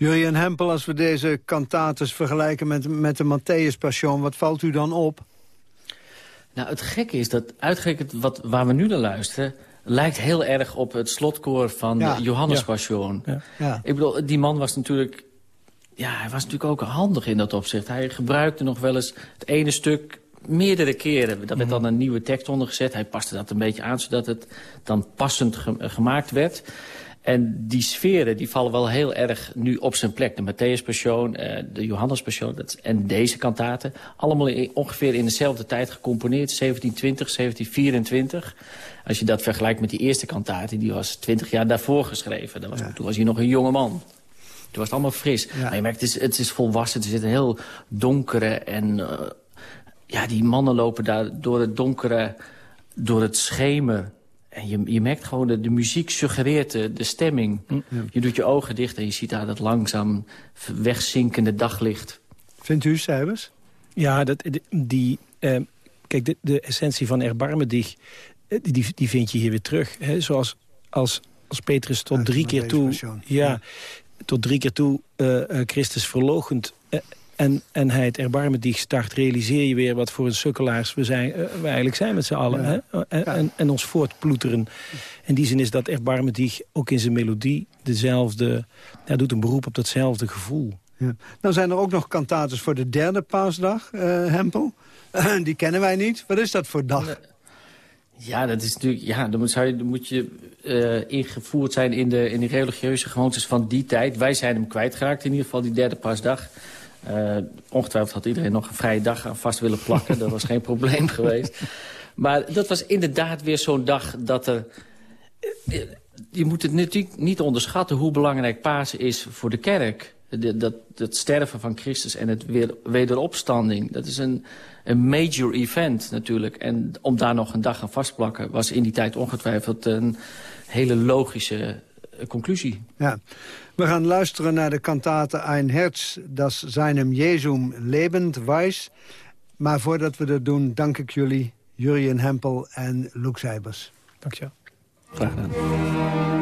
Jurjen Hempel, als we deze kantates vergelijken met, met de Matthäus Passion, wat valt u dan op? Nou, het gekke is dat uitgerekend wat, waar we nu naar luisteren... lijkt heel erg op het slotkoor van ja. de Johannes Passion. Ja. Ja. Ik bedoel, die man was natuurlijk... Ja, hij was natuurlijk ook handig in dat opzicht. Hij gebruikte nog wel eens het ene stuk meerdere keren. Dat werd dan een nieuwe tekst ondergezet. Hij paste dat een beetje aan, zodat het dan passend ge gemaakt werd. En die sferen die vallen wel heel erg nu op zijn plek. De Matthäus Passion, uh, de Johannes Passion en deze kantaten. Allemaal in, ongeveer in dezelfde tijd gecomponeerd. 1720, 1724. Als je dat vergelijkt met die eerste kantaten, die was 20 jaar daarvoor geschreven. Dat was, ja. Toen was hij nog een jonge man. Toen was het allemaal fris. Ja. Maar je merkt, het is, het is volwassen. Er zit een heel donkere en... Uh, ja, die mannen lopen daar door het donkere, door het schemer en je, je merkt gewoon, dat de muziek suggereert de, de stemming. Mm. Je doet je ogen dicht en je ziet daar dat langzaam wegzinkende daglicht. Vindt u, Cijfers? Ja, dat, die, uh, kijk, de, de essentie van erbarmen, die, die, die vind je hier weer terug. Hè? Zoals als, als Petrus tot drie keer toe... Ja, ja, tot drie keer toe uh, Christus verlogend en, en hij het erbarmen die start, realiseer je weer wat voor een sukkelaars we, zijn, uh, we eigenlijk zijn met z'n allen. Hè? En, en, en, ons voortploeteren. In die zin is dat erbarmen die ook in zijn melodie dezelfde, ja, doet een beroep op datzelfde gevoel. Ja. Dan zijn er ook nog kantates voor de derde paasdag, uh, Hempel. <laughs> die kennen wij niet. Wat is dat voor dag? Ja, dat is natuurlijk, ja dan, moet, je, dan moet je uh, ingevoerd zijn in de, in de religieuze gewoontes van die tijd. Wij zijn hem kwijtgeraakt, in ieder geval die derde paasdag. Uh, ongetwijfeld had iedereen nog een vrije dag aan vast willen plakken. dat was geen <laughs> probleem geweest. Maar dat was inderdaad weer zo'n dag dat er... Je moet het natuurlijk niet onderschatten hoe belangrijk Pasen is voor de kerk. Dat, dat sterven van Christus en het weer, wederopstanding. Dat is een, een major event natuurlijk. En om daar nog een dag aan vastplakken... was in die tijd ongetwijfeld een hele logische eh, conclusie. Ja. We gaan luisteren naar de kantate Ein Herz, das seinem Jesum lebend weiß. Maar voordat we dat doen, dank ik jullie, Jurien Hempel en Luc Seibers. Dank je. Graag gedaan.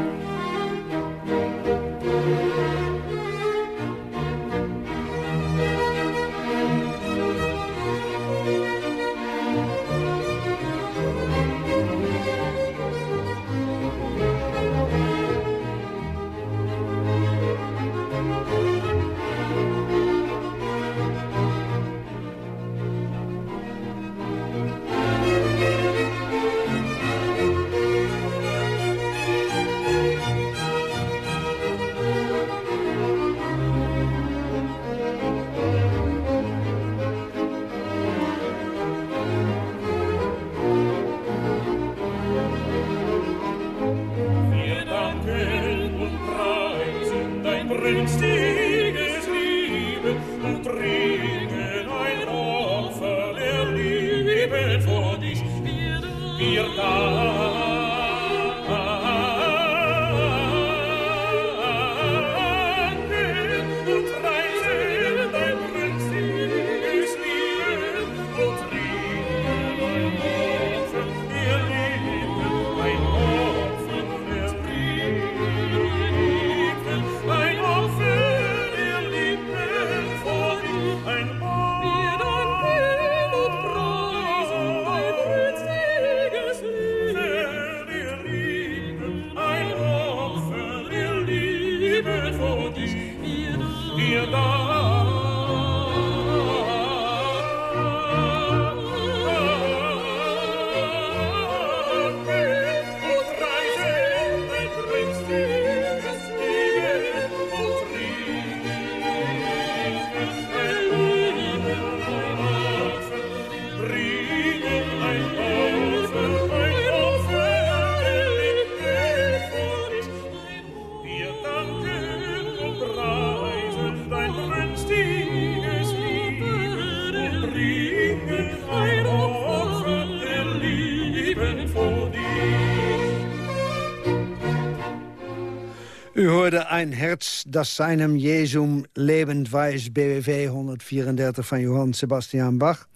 Ein Herz, das seinem Jesum lebend weiß, BWV 134 van Johann Sebastian Bach.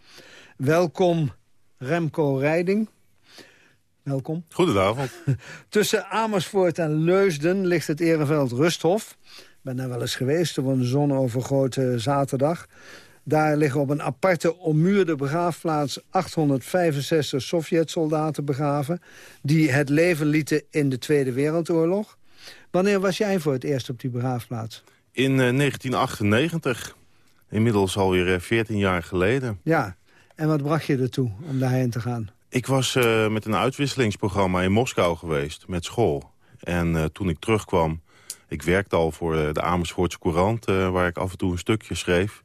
Welkom Remco Rijding. Welkom. Goedenavond. <laughs> Tussen Amersfoort en Leusden ligt het Ereveld Rusthof. Ik ben daar wel eens geweest op een zonovergrote zaterdag. Daar liggen op een aparte ommuurde begraafplaats 865 Sovjet-soldaten begraven... die het leven lieten in de Tweede Wereldoorlog. Wanneer was jij voor het eerst op die begraafplaats? In uh, 1998. Inmiddels alweer 14 jaar geleden. Ja, en wat bracht je ertoe om daarheen te gaan? Ik was uh, met een uitwisselingsprogramma in Moskou geweest, met school. En uh, toen ik terugkwam, ik werkte al voor de Amersfoortse Courant... waar ik af en toe een stukje schreef.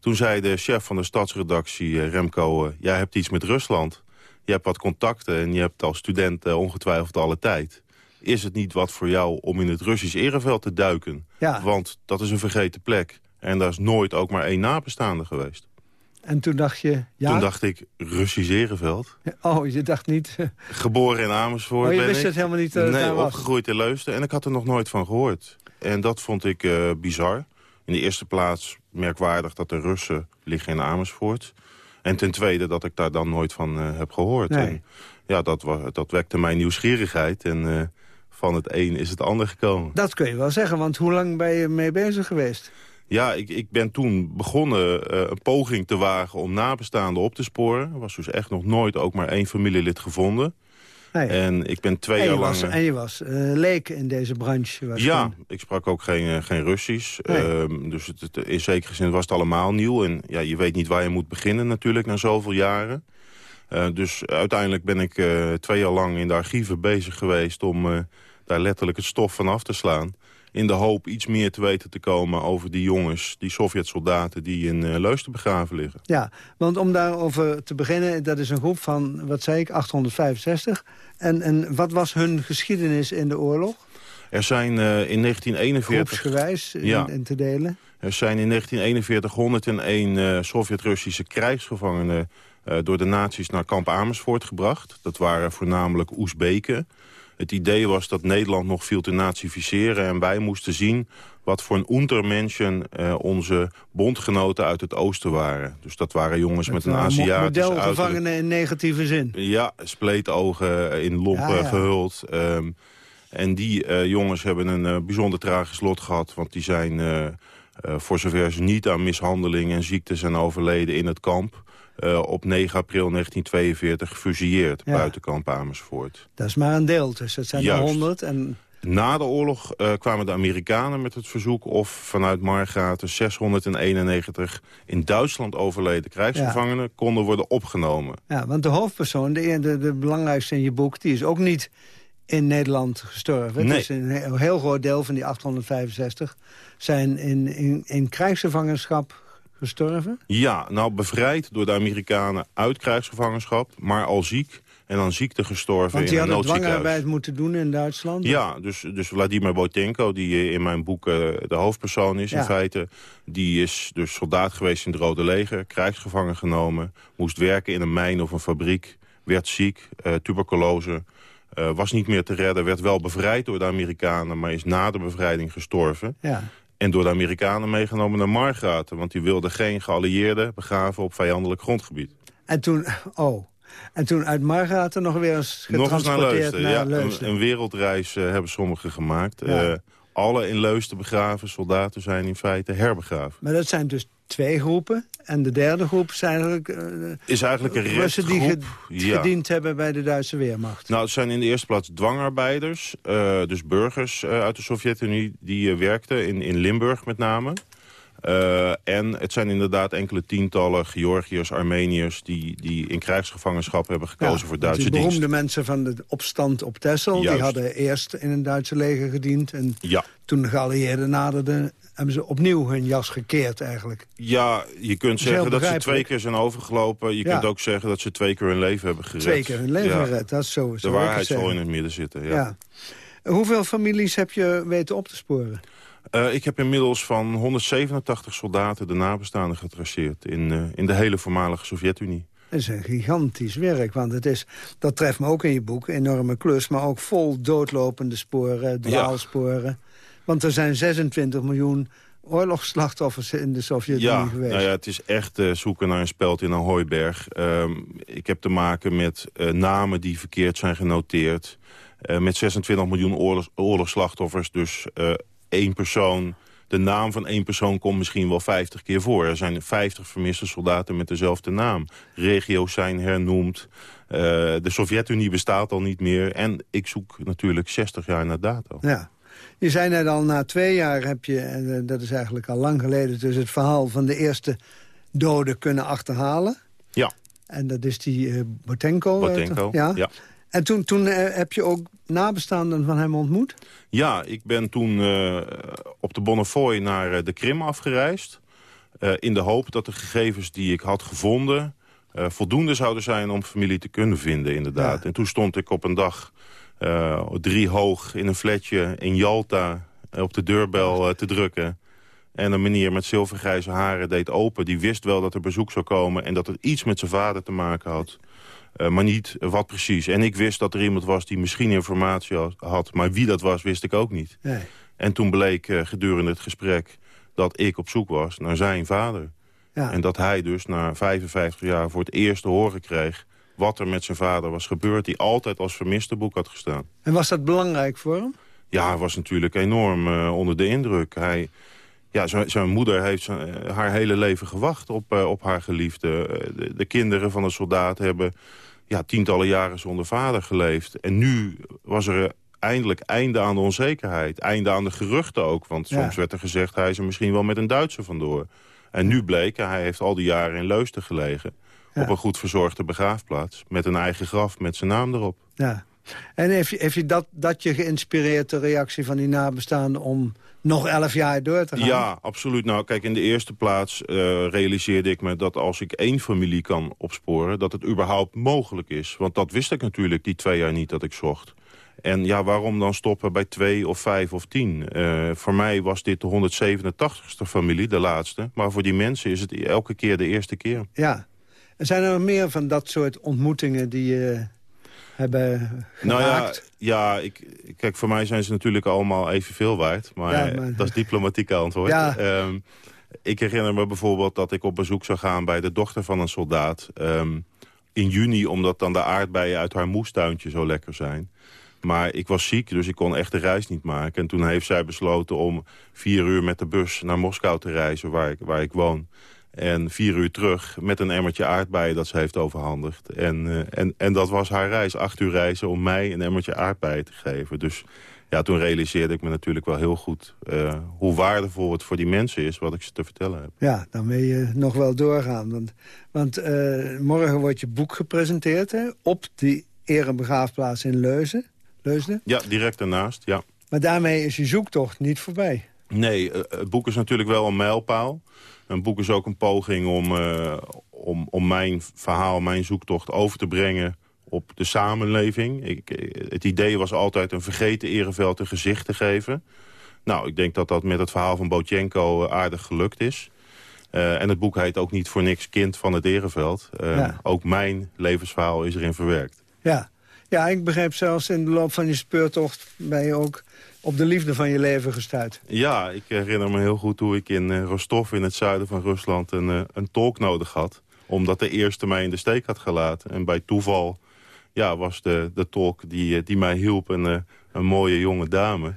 Toen zei de chef van de stadsredactie, Remco, jij hebt iets met Rusland. Je hebt wat contacten en je hebt als student ongetwijfeld alle tijd is het niet wat voor jou om in het Russisch ereveld te duiken? Ja. Want dat is een vergeten plek. En daar is nooit ook maar één nabestaande geweest. En toen dacht je... Ja? Toen dacht ik, Russisch ereveld. Oh, je dacht niet... Geboren in Amersfoort Oh, je wist ik. het helemaal niet uh, Nee, was. opgegroeid in Leusden. En ik had er nog nooit van gehoord. En dat vond ik uh, bizar. In de eerste plaats merkwaardig dat de Russen liggen in Amersfoort. En ten tweede dat ik daar dan nooit van uh, heb gehoord. Nee. En ja, dat, dat wekte mijn nieuwsgierigheid. En van het een is het ander gekomen. Dat kun je wel zeggen, want hoe lang ben je mee bezig geweest? Ja, ik, ik ben toen begonnen uh, een poging te wagen om nabestaanden op te sporen. Er was dus echt nog nooit ook maar één familielid gevonden. En ik ben twee jaar lang... En je was uh, leek in deze branche. Was ja, ik sprak ook geen, geen Russisch. Nee. Uh, dus het, het, in zekere zin was het allemaal nieuw. En ja, je weet niet waar je moet beginnen natuurlijk na zoveel jaren. Uh, dus uiteindelijk ben ik uh, twee jaar lang in de archieven bezig geweest... om daar letterlijk het stof van af te slaan. In de hoop iets meer te weten te komen over die jongens... die Sovjet-soldaten die in Leusden begraven liggen. Ja, want om daarover te beginnen... dat is een groep van, wat zei ik, 865. En, en wat was hun geschiedenis in de oorlog? Er zijn in 1941... Groepsgewijs in, ja. in te delen? Er zijn in 1941 101 Sovjet-Russische krijgsgevangenen uh, door de nazi's naar kamp Amersfoort gebracht. Dat waren voornamelijk Oezbeken. Het idee was dat Nederland nog viel te nazificeren... en wij moesten zien wat voor een untermenschen uh, onze bondgenoten uit het oosten waren. Dus dat waren jongens met, met een Aziatische Modelgevangenen in negatieve zin. Ja, spleetogen in lompen ja, ja. gehuld. Um, en die uh, jongens hebben een uh, bijzonder tragisch lot gehad... want die zijn, uh, voor zover ze niet aan mishandeling en ziekte zijn overleden in het kamp... Uh, op 9 april 1942 gefusilleerd ja. buiten kamp Amersfoort. Dat is maar een deel, dus dat zijn er 100. En... Na de oorlog uh, kwamen de Amerikanen met het verzoek... of vanuit Margaten 691 in Duitsland overleden krijgsgevangenen... Ja. konden worden opgenomen. Ja, want de hoofdpersoon, de, de, de belangrijkste in je boek... die is ook niet in Nederland gestorven. Nee. Is een heel, heel groot deel van die 865 zijn in, in, in krijgsgevangenschap gestorven? Ja, nou bevrijd door de Amerikanen uit krijgsgevangenschap, maar al ziek en dan ziekte gestorven Want die in een dwangarbeid moeten doen in Duitsland? Ja, dus, dus Vladimir Botenko, die in mijn boek uh, de hoofdpersoon is Ja. in feite... die is dus soldaat geweest in het Rode Leger, krijgsgevangen genomen... moest werken in een mijn of een fabriek, werd ziek, uh, tuberculose... Uh, was niet meer te redden, werd wel bevrijd door de Amerikanen... maar is na de bevrijding gestorven. Ja. En door de Amerikanen meegenomen naar Margraten. Want die wilden geen geallieerden begraven op vijandelijk grondgebied. En toen, <laughs> oh, en toen uit Margaten nog weer eens Nog eens naar getransporteerd Leusden. naar ja, Leusden. Een, een wereldreis uh, hebben sommigen gemaakt. Ja. Uh, alle in Leusden begraven soldaten zijn in feite herbegraven. Maar dat zijn dus twee groepen. En de derde groep zijn eigenlijk, uh, is eigenlijk een Russen die Ja. gediend hebben bij de Duitse Weermacht. Nou, het zijn in de eerste plaats dwangarbeiders. eh, dus burgers eh, uit de Sovjet-Unie die eh, werkten, in, in Limburg met name. Eh, en het zijn inderdaad enkele tientallen Georgiërs, Armeniërs... die, die in krijgsgevangenschap hebben gekozen voor Duitse die dienst. beroemde mensen van de opstand op Texel... die hadden eerst in een Duitse leger gediend. En Ja. toen de geallieerden naderden... hebben ze opnieuw hun jas gekeerd eigenlijk. Ja, je kunt zeggen dat ze twee keer zijn overgelopen. Je Ja. kunt ook zeggen dat ze twee keer hun leven hebben gered. Twee keer hun leven Ja. gered, dat is zo. De zou ik waarheid zal in het midden zitten. Ja. Hoeveel families heb je weten op te sporen? Eh, ik heb inmiddels van 187 soldaten de nabestaanden getraceerd... in, eh, in de hele voormalige Sovjet-Unie. Dat is een gigantisch werk, want het is, dat treft me ook in je boek, enorme klus... maar ook vol doodlopende sporen, dwaalsporen. Want er zijn 26 miljoen oorlogsslachtoffers in de Sovjet-Unie Ja, geweest. nou ja, het is echt eh, zoeken naar een speld in een hooiberg. Ehm, ik heb te maken met namen die verkeerd zijn genoteerd. Met 26 miljoen oorlogs, oorlogsslachtoffers, dus één persoon... De naam van één persoon komt misschien wel 50 keer voor. Er zijn 50 vermiste soldaten met dezelfde naam. Regio's zijn hernoemd. Eh, de Sovjet-Unie bestaat al niet meer. En ik zoek natuurlijk 60 jaar naar dato. Ja. Je zei net al, na twee jaar heb je, en eh, dat is eigenlijk al lang geleden... dus het verhaal van de eerste doden kunnen achterhalen. Ja. En dat is die eh, Botenko. Botenko, ja. En toen, toen eh, heb je ook nabestaanden van hem ontmoet? Ja, ik ben toen eh, op de Bonnefoy naar eh, de Krim afgereisd. in de hoop dat de gegevens die ik had gevonden... voldoende zouden zijn om familie te kunnen vinden, inderdaad. Ja. En toen stond ik op een dag drie hoog in een flatje in Jalta... op de deurbel te drukken. En een meneer met zilvergrijze haren deed open. Die wist wel dat er bezoek zou komen... en dat het iets met zijn vader te maken had... Uh, maar niet wat precies. En ik wist dat er iemand was die misschien informatie had. Maar wie dat was, wist ik ook niet. Nee. En toen bleek uh, gedurende het gesprek dat ik op zoek was naar zijn vader. Ja. En dat hij dus na 55 jaar voor het eerst te horen kreeg... wat er met zijn vader was gebeurd... die altijd als vermiste boek had gestaan. En was dat belangrijk voor hem? Ja, hij was natuurlijk enorm uh, onder de indruk. Hij, ja, zijn moeder heeft zijn, haar hele leven gewacht op, op haar geliefde. De, de kinderen van de soldaat hebben ja, tientallen jaren zonder vader geleefd. En nu was er eindelijk einde aan de onzekerheid. Einde aan de geruchten ook. Want soms werd er gezegd, hij is er misschien wel met een Duitser vandoor. En nu bleek, hij heeft al die jaren in Leusden gelegen... op een goed verzorgde begraafplaats. Met een eigen graf, met zijn naam erop. Ja. En heeft je, heeft je dat, dat je geïnspireerd, de reactie van die nabestaanden... om nog elf jaar door te gaan? Ja, absoluut. Nou, kijk, in de eerste plaats uh, realiseerde ik me dat als ik één familie kan opsporen... dat het überhaupt mogelijk is. Want dat wist ik natuurlijk die twee jaar niet dat ik zocht. En ja, waarom dan stoppen bij twee of vijf of tien? Uh, voor mij was dit de 187ste familie, de laatste. Maar voor die mensen is het elke keer de eerste keer. Ja. En zijn er nog meer van dat soort ontmoetingen die je hebben gemaakt? Nou ja, ja ik, kijk, voor mij zijn ze natuurlijk allemaal evenveel waard. Maar, ja, maar... dat is diplomatieke antwoord. Ja. Um, ik herinner me bijvoorbeeld dat ik op bezoek zou gaan bij de dochter van een soldaat... Um, in juni, omdat dan de aardbeien uit haar moestuintje zo lekker zijn. Maar ik was ziek, dus ik kon echt de reis niet maken. En toen heeft zij besloten om vier uur met de bus naar Moskou te reizen, waar ik, waar ik woon. En vier uur terug met een emmertje aardbeien dat ze heeft overhandigd. En, uh, en, en dat was haar reis, acht uur reizen om mij een emmertje aardbeien te geven. Dus ja, toen realiseerde ik me natuurlijk wel heel goed... Uh, hoe waardevol het voor die mensen is wat ik ze te vertellen heb. Ja, dan wil je nog wel doorgaan. Want, want uh, morgen wordt je boek gepresenteerd hè, op die erebegraafplaats in Leuzen. Leusden? Ja, direct daarnaast, ja. Maar daarmee is je zoektocht niet voorbij. Nee, het boek is natuurlijk wel een mijlpaal. Een boek is ook een poging om, uh, om, om mijn verhaal, mijn zoektocht over te brengen op de samenleving. Ik, het idee was altijd een vergeten Ereveld een gezicht te geven. Nou, ik denk dat dat met het verhaal van Botjenko aardig gelukt is. Uh, en het boek heet ook niet voor niks Kind van het Ereveld. Uh, ja. Ook mijn levensverhaal is erin verwerkt. Ja. ja, ik begreep zelfs in de loop van je speurtocht... ben je ook op de liefde van je leven gestuurd. Ja, ik herinner me heel goed hoe ik in uh, Rostov in het zuiden van Rusland... een, uh, een tolk nodig had, omdat de eerste mij in de steek had gelaten. En bij toeval ja, was de, de tolk die, die mij hielp een, een mooie jonge dame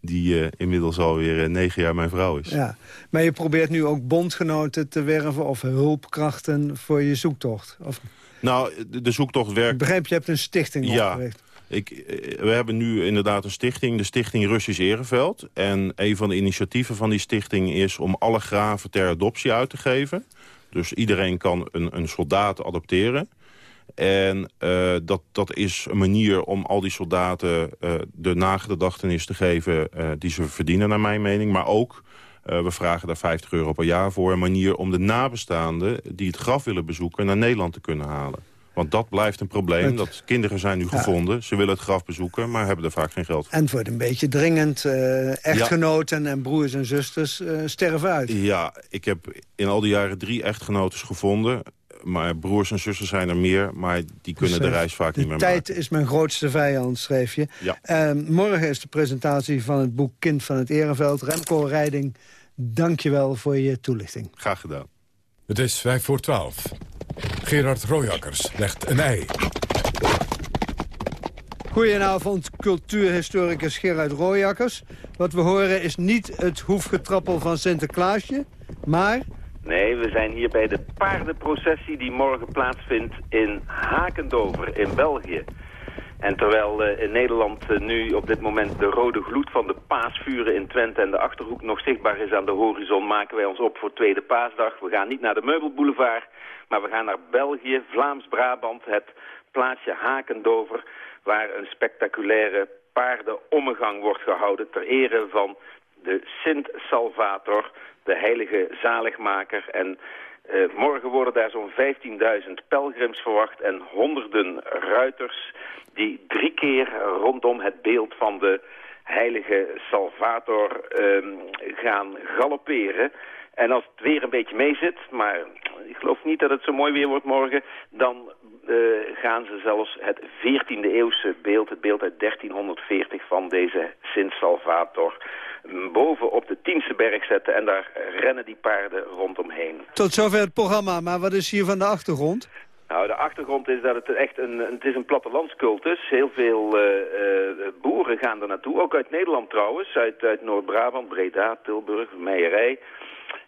die uh, inmiddels alweer uh, negen jaar mijn vrouw is. Ja, maar je probeert nu ook bondgenoten te werven of hulpkrachten voor je zoektocht? Of... Nou, de, de zoektocht werkt... Ik begrijp, je hebt een stichting ja, opgericht. Ik, we hebben nu inderdaad een stichting, de Stichting Russisch Ereveld. En een van de initiatieven van die stichting is om alle graven ter adoptie uit te geven. Dus iedereen kan een, een soldaat adopteren. En uh, dat, dat is een manier om al die soldaten uh, de nagedachtenis te geven die ze verdienen, naar mijn mening. Maar ook, we vragen daar 50 euro per jaar voor, een manier om de nabestaanden die het graf willen bezoeken naar Nederland te kunnen halen. Want dat blijft een probleem. Het... Dat kinderen zijn nu ja. gevonden. Ze willen het graf bezoeken, maar hebben er vaak geen geld voor. En het wordt een beetje dringend. Uh, echtgenoten ja. en broers en zusters uh, sterven uit. Ja, ik heb in al die jaren drie echtgenotes gevonden. Maar broers en zusters zijn er meer, maar die kunnen dus, de reis vaak de niet meer tijd maken. is mijn grootste vijand, schreef je. Ja. Uh, morgen is de presentatie van het boek Kind van het Ereveld. Remco Rijding, dank je wel voor je toelichting. Graag gedaan. Het is vijf voor twaalf. Gerard Rooijakkers legt een ei. Goedenavond, cultuurhistoricus Gerard Rooijakkers. Wat we horen is niet het hoefgetrappel van Sinterklaasje, maar... Nee, we zijn hier bij de paardenprocessie die morgen plaatsvindt in Hakendover in België. En terwijl uh, in Nederland uh, nu op dit moment de rode gloed van de paasvuren in Twente en de Achterhoek nog zichtbaar is aan de horizon, maken wij ons op voor Tweede Paasdag. We gaan niet naar de Meubelboulevard, maar we gaan naar België, Vlaams-Brabant, het plaatsje Hakendover, waar een spectaculaire paardenommegang wordt gehouden ter ere van de Sint Salvator, de heilige zaligmaker. En uh, morgen worden daar zo'n 15.000 pelgrims verwacht en honderden ruiters die drie keer rondom het beeld van de heilige Salvator uh, gaan galopperen. En als het weer een beetje meezit, maar ik geloof niet dat het zo mooi weer wordt morgen... dan gaan ze zelfs het 14e eeuwse beeld, het beeld uit 1340 van deze Sint Salvator... boven op de Tienste berg zetten en daar rennen die paarden rondomheen. Tot zover het programma, maar wat is hier van de achtergrond? Nou, de achtergrond is dat het echt een, het is een plattelandscultus. Heel veel uh, uh, boeren gaan er naartoe, ook uit Nederland trouwens, uit, uit Noord-Brabant, Breda, Tilburg, Meijerij...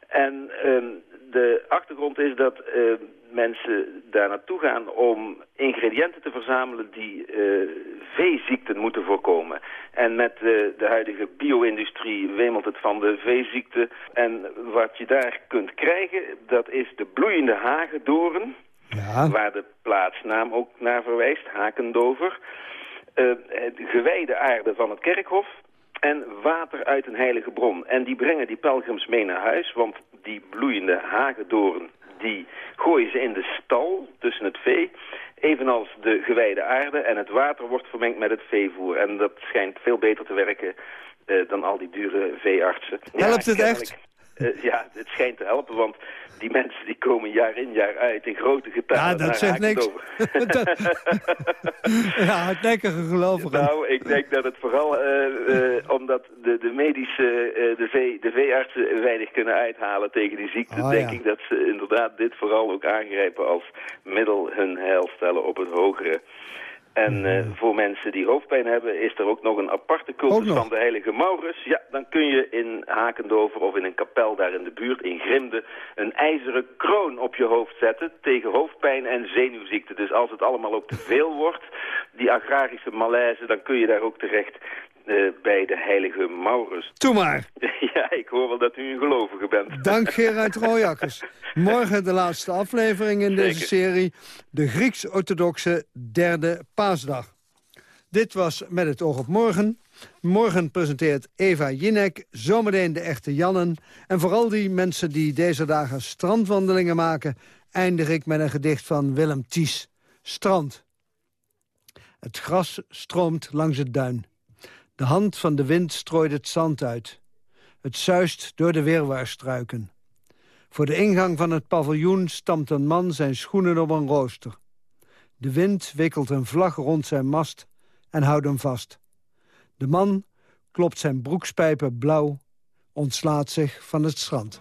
En um, de achtergrond is dat uh, mensen daar naartoe gaan om ingrediënten te verzamelen die uh, veeziekten moeten voorkomen. En met uh, de huidige bio-industrie wemelt het van de veeziekten. En wat je daar kunt krijgen, dat is de bloeiende hagedoren, ja. waar de plaatsnaam ook naar verwijst, Hakendover. Uh, gewijde aarde van het kerkhof en water uit een heilige bron. En die brengen die pelgrims mee naar huis, want die bloeiende hagedoren... die gooien ze in de stal tussen het vee, evenals de gewijde aarde... en het water wordt vermengd met het veevoer. En dat schijnt veel beter te werken uh, dan al die dure veeartsen. Helpt ja, het echt? Uh, ja, het schijnt te helpen, want die mensen die komen jaar in jaar uit in grote getallen. Ja, dat zegt niks. <laughs> dat... ja, hardnekkige gelovigen. Nou, ik denk dat het vooral uh, uh, omdat de, de medische, de, vee, de veeartsen weinig kunnen uithalen tegen die ziekte, oh, denk ja. ik dat ze inderdaad dit vooral ook aangrijpen als middel hun heil stellen op het hogere. En uh, voor mensen die hoofdpijn hebben is er ook nog een aparte cultus van de heilige Maurus. Ja, dan kun je in Hakendover of in een kapel daar in de buurt, in Grimde, een ijzeren kroon op je hoofd zetten tegen hoofdpijn en zenuwziekte. Dus als het allemaal ook te veel wordt, die agrarische malaise, dan kun je daar ook terecht uh, bij de heilige Maurus. Doe maar. <laughs> ja, ik hoor wel dat u een gelovige bent. Dank Gerard <laughs> Rooijakkers. Morgen de laatste aflevering in deze serie. De Grieks-orthodoxe derde paasdag. Dit was Met het oog op morgen. Morgen presenteert Eva Jinek, zometeen de echte Jannen. En vooral die mensen die deze dagen strandwandelingen maken... eindig ik met een gedicht van Willem Ties. Strand. Het gras stroomt langs het duin. De hand van de wind strooit het zand uit. Het zuist door de weerwaarstruiken. Voor de ingang van het paviljoen stampt een man zijn schoenen op een rooster. De wind wikkelt een vlag rond zijn mast en houdt hem vast. De man klopt zijn broekspijpen blauw, ontslaat zich van het strand.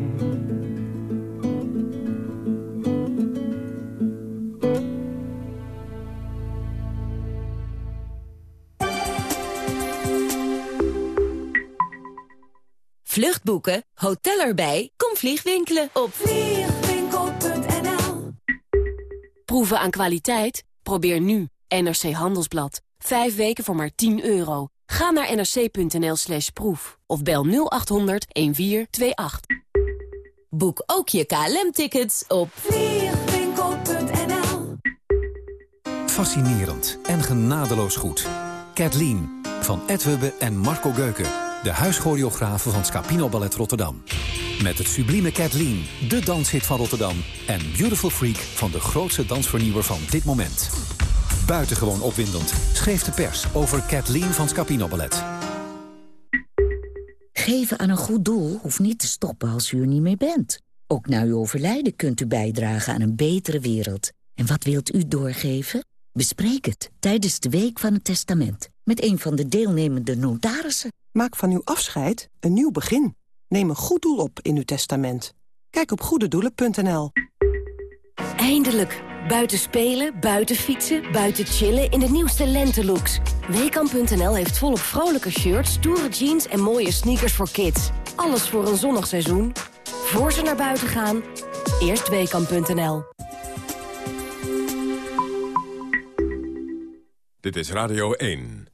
Vluchtboeken, hotel erbij, kom vliegwinkelen op vliegwinkel.nl Proeven aan kwaliteit? Probeer nu NRC Handelsblad. Vijf weken voor maar 10 euro. Ga naar nrc.nl slash proef of bel 0800 1428. Boek ook je KLM-tickets op vliegwinkel.nl Fascinerend en genadeloos goed. Kathleen van Edwebbe en Marco Geuken. De huischoreografen van Scapino Ballet Rotterdam. Met het sublieme Kathleen, de danshit van Rotterdam. En Beautiful Freak van de grootste dansvernieuwer van dit moment. Buitengewoon opwindend schreef de pers over Kathleen van Scapino Ballet. Geven aan een goed doel hoeft niet te stoppen als u er niet meer bent. Ook na uw overlijden kunt u bijdragen aan een betere wereld. En wat wilt u doorgeven? Bespreek het tijdens de Week van het Testament... met een van de deelnemende notarissen. Maak van uw afscheid een nieuw begin. Neem een goed doel op in uw testament. Kijk op goededoelen.nl. Eindelijk. Buiten spelen, buiten fietsen, buiten chillen in de nieuwste lentelooks. Weekamp.nl heeft volop vrolijke shirts, stoere jeans en mooie sneakers voor kids. Alles voor een zonnig seizoen. Voor ze naar buiten gaan, eerst Weekamp.nl. Dit is Radio 1.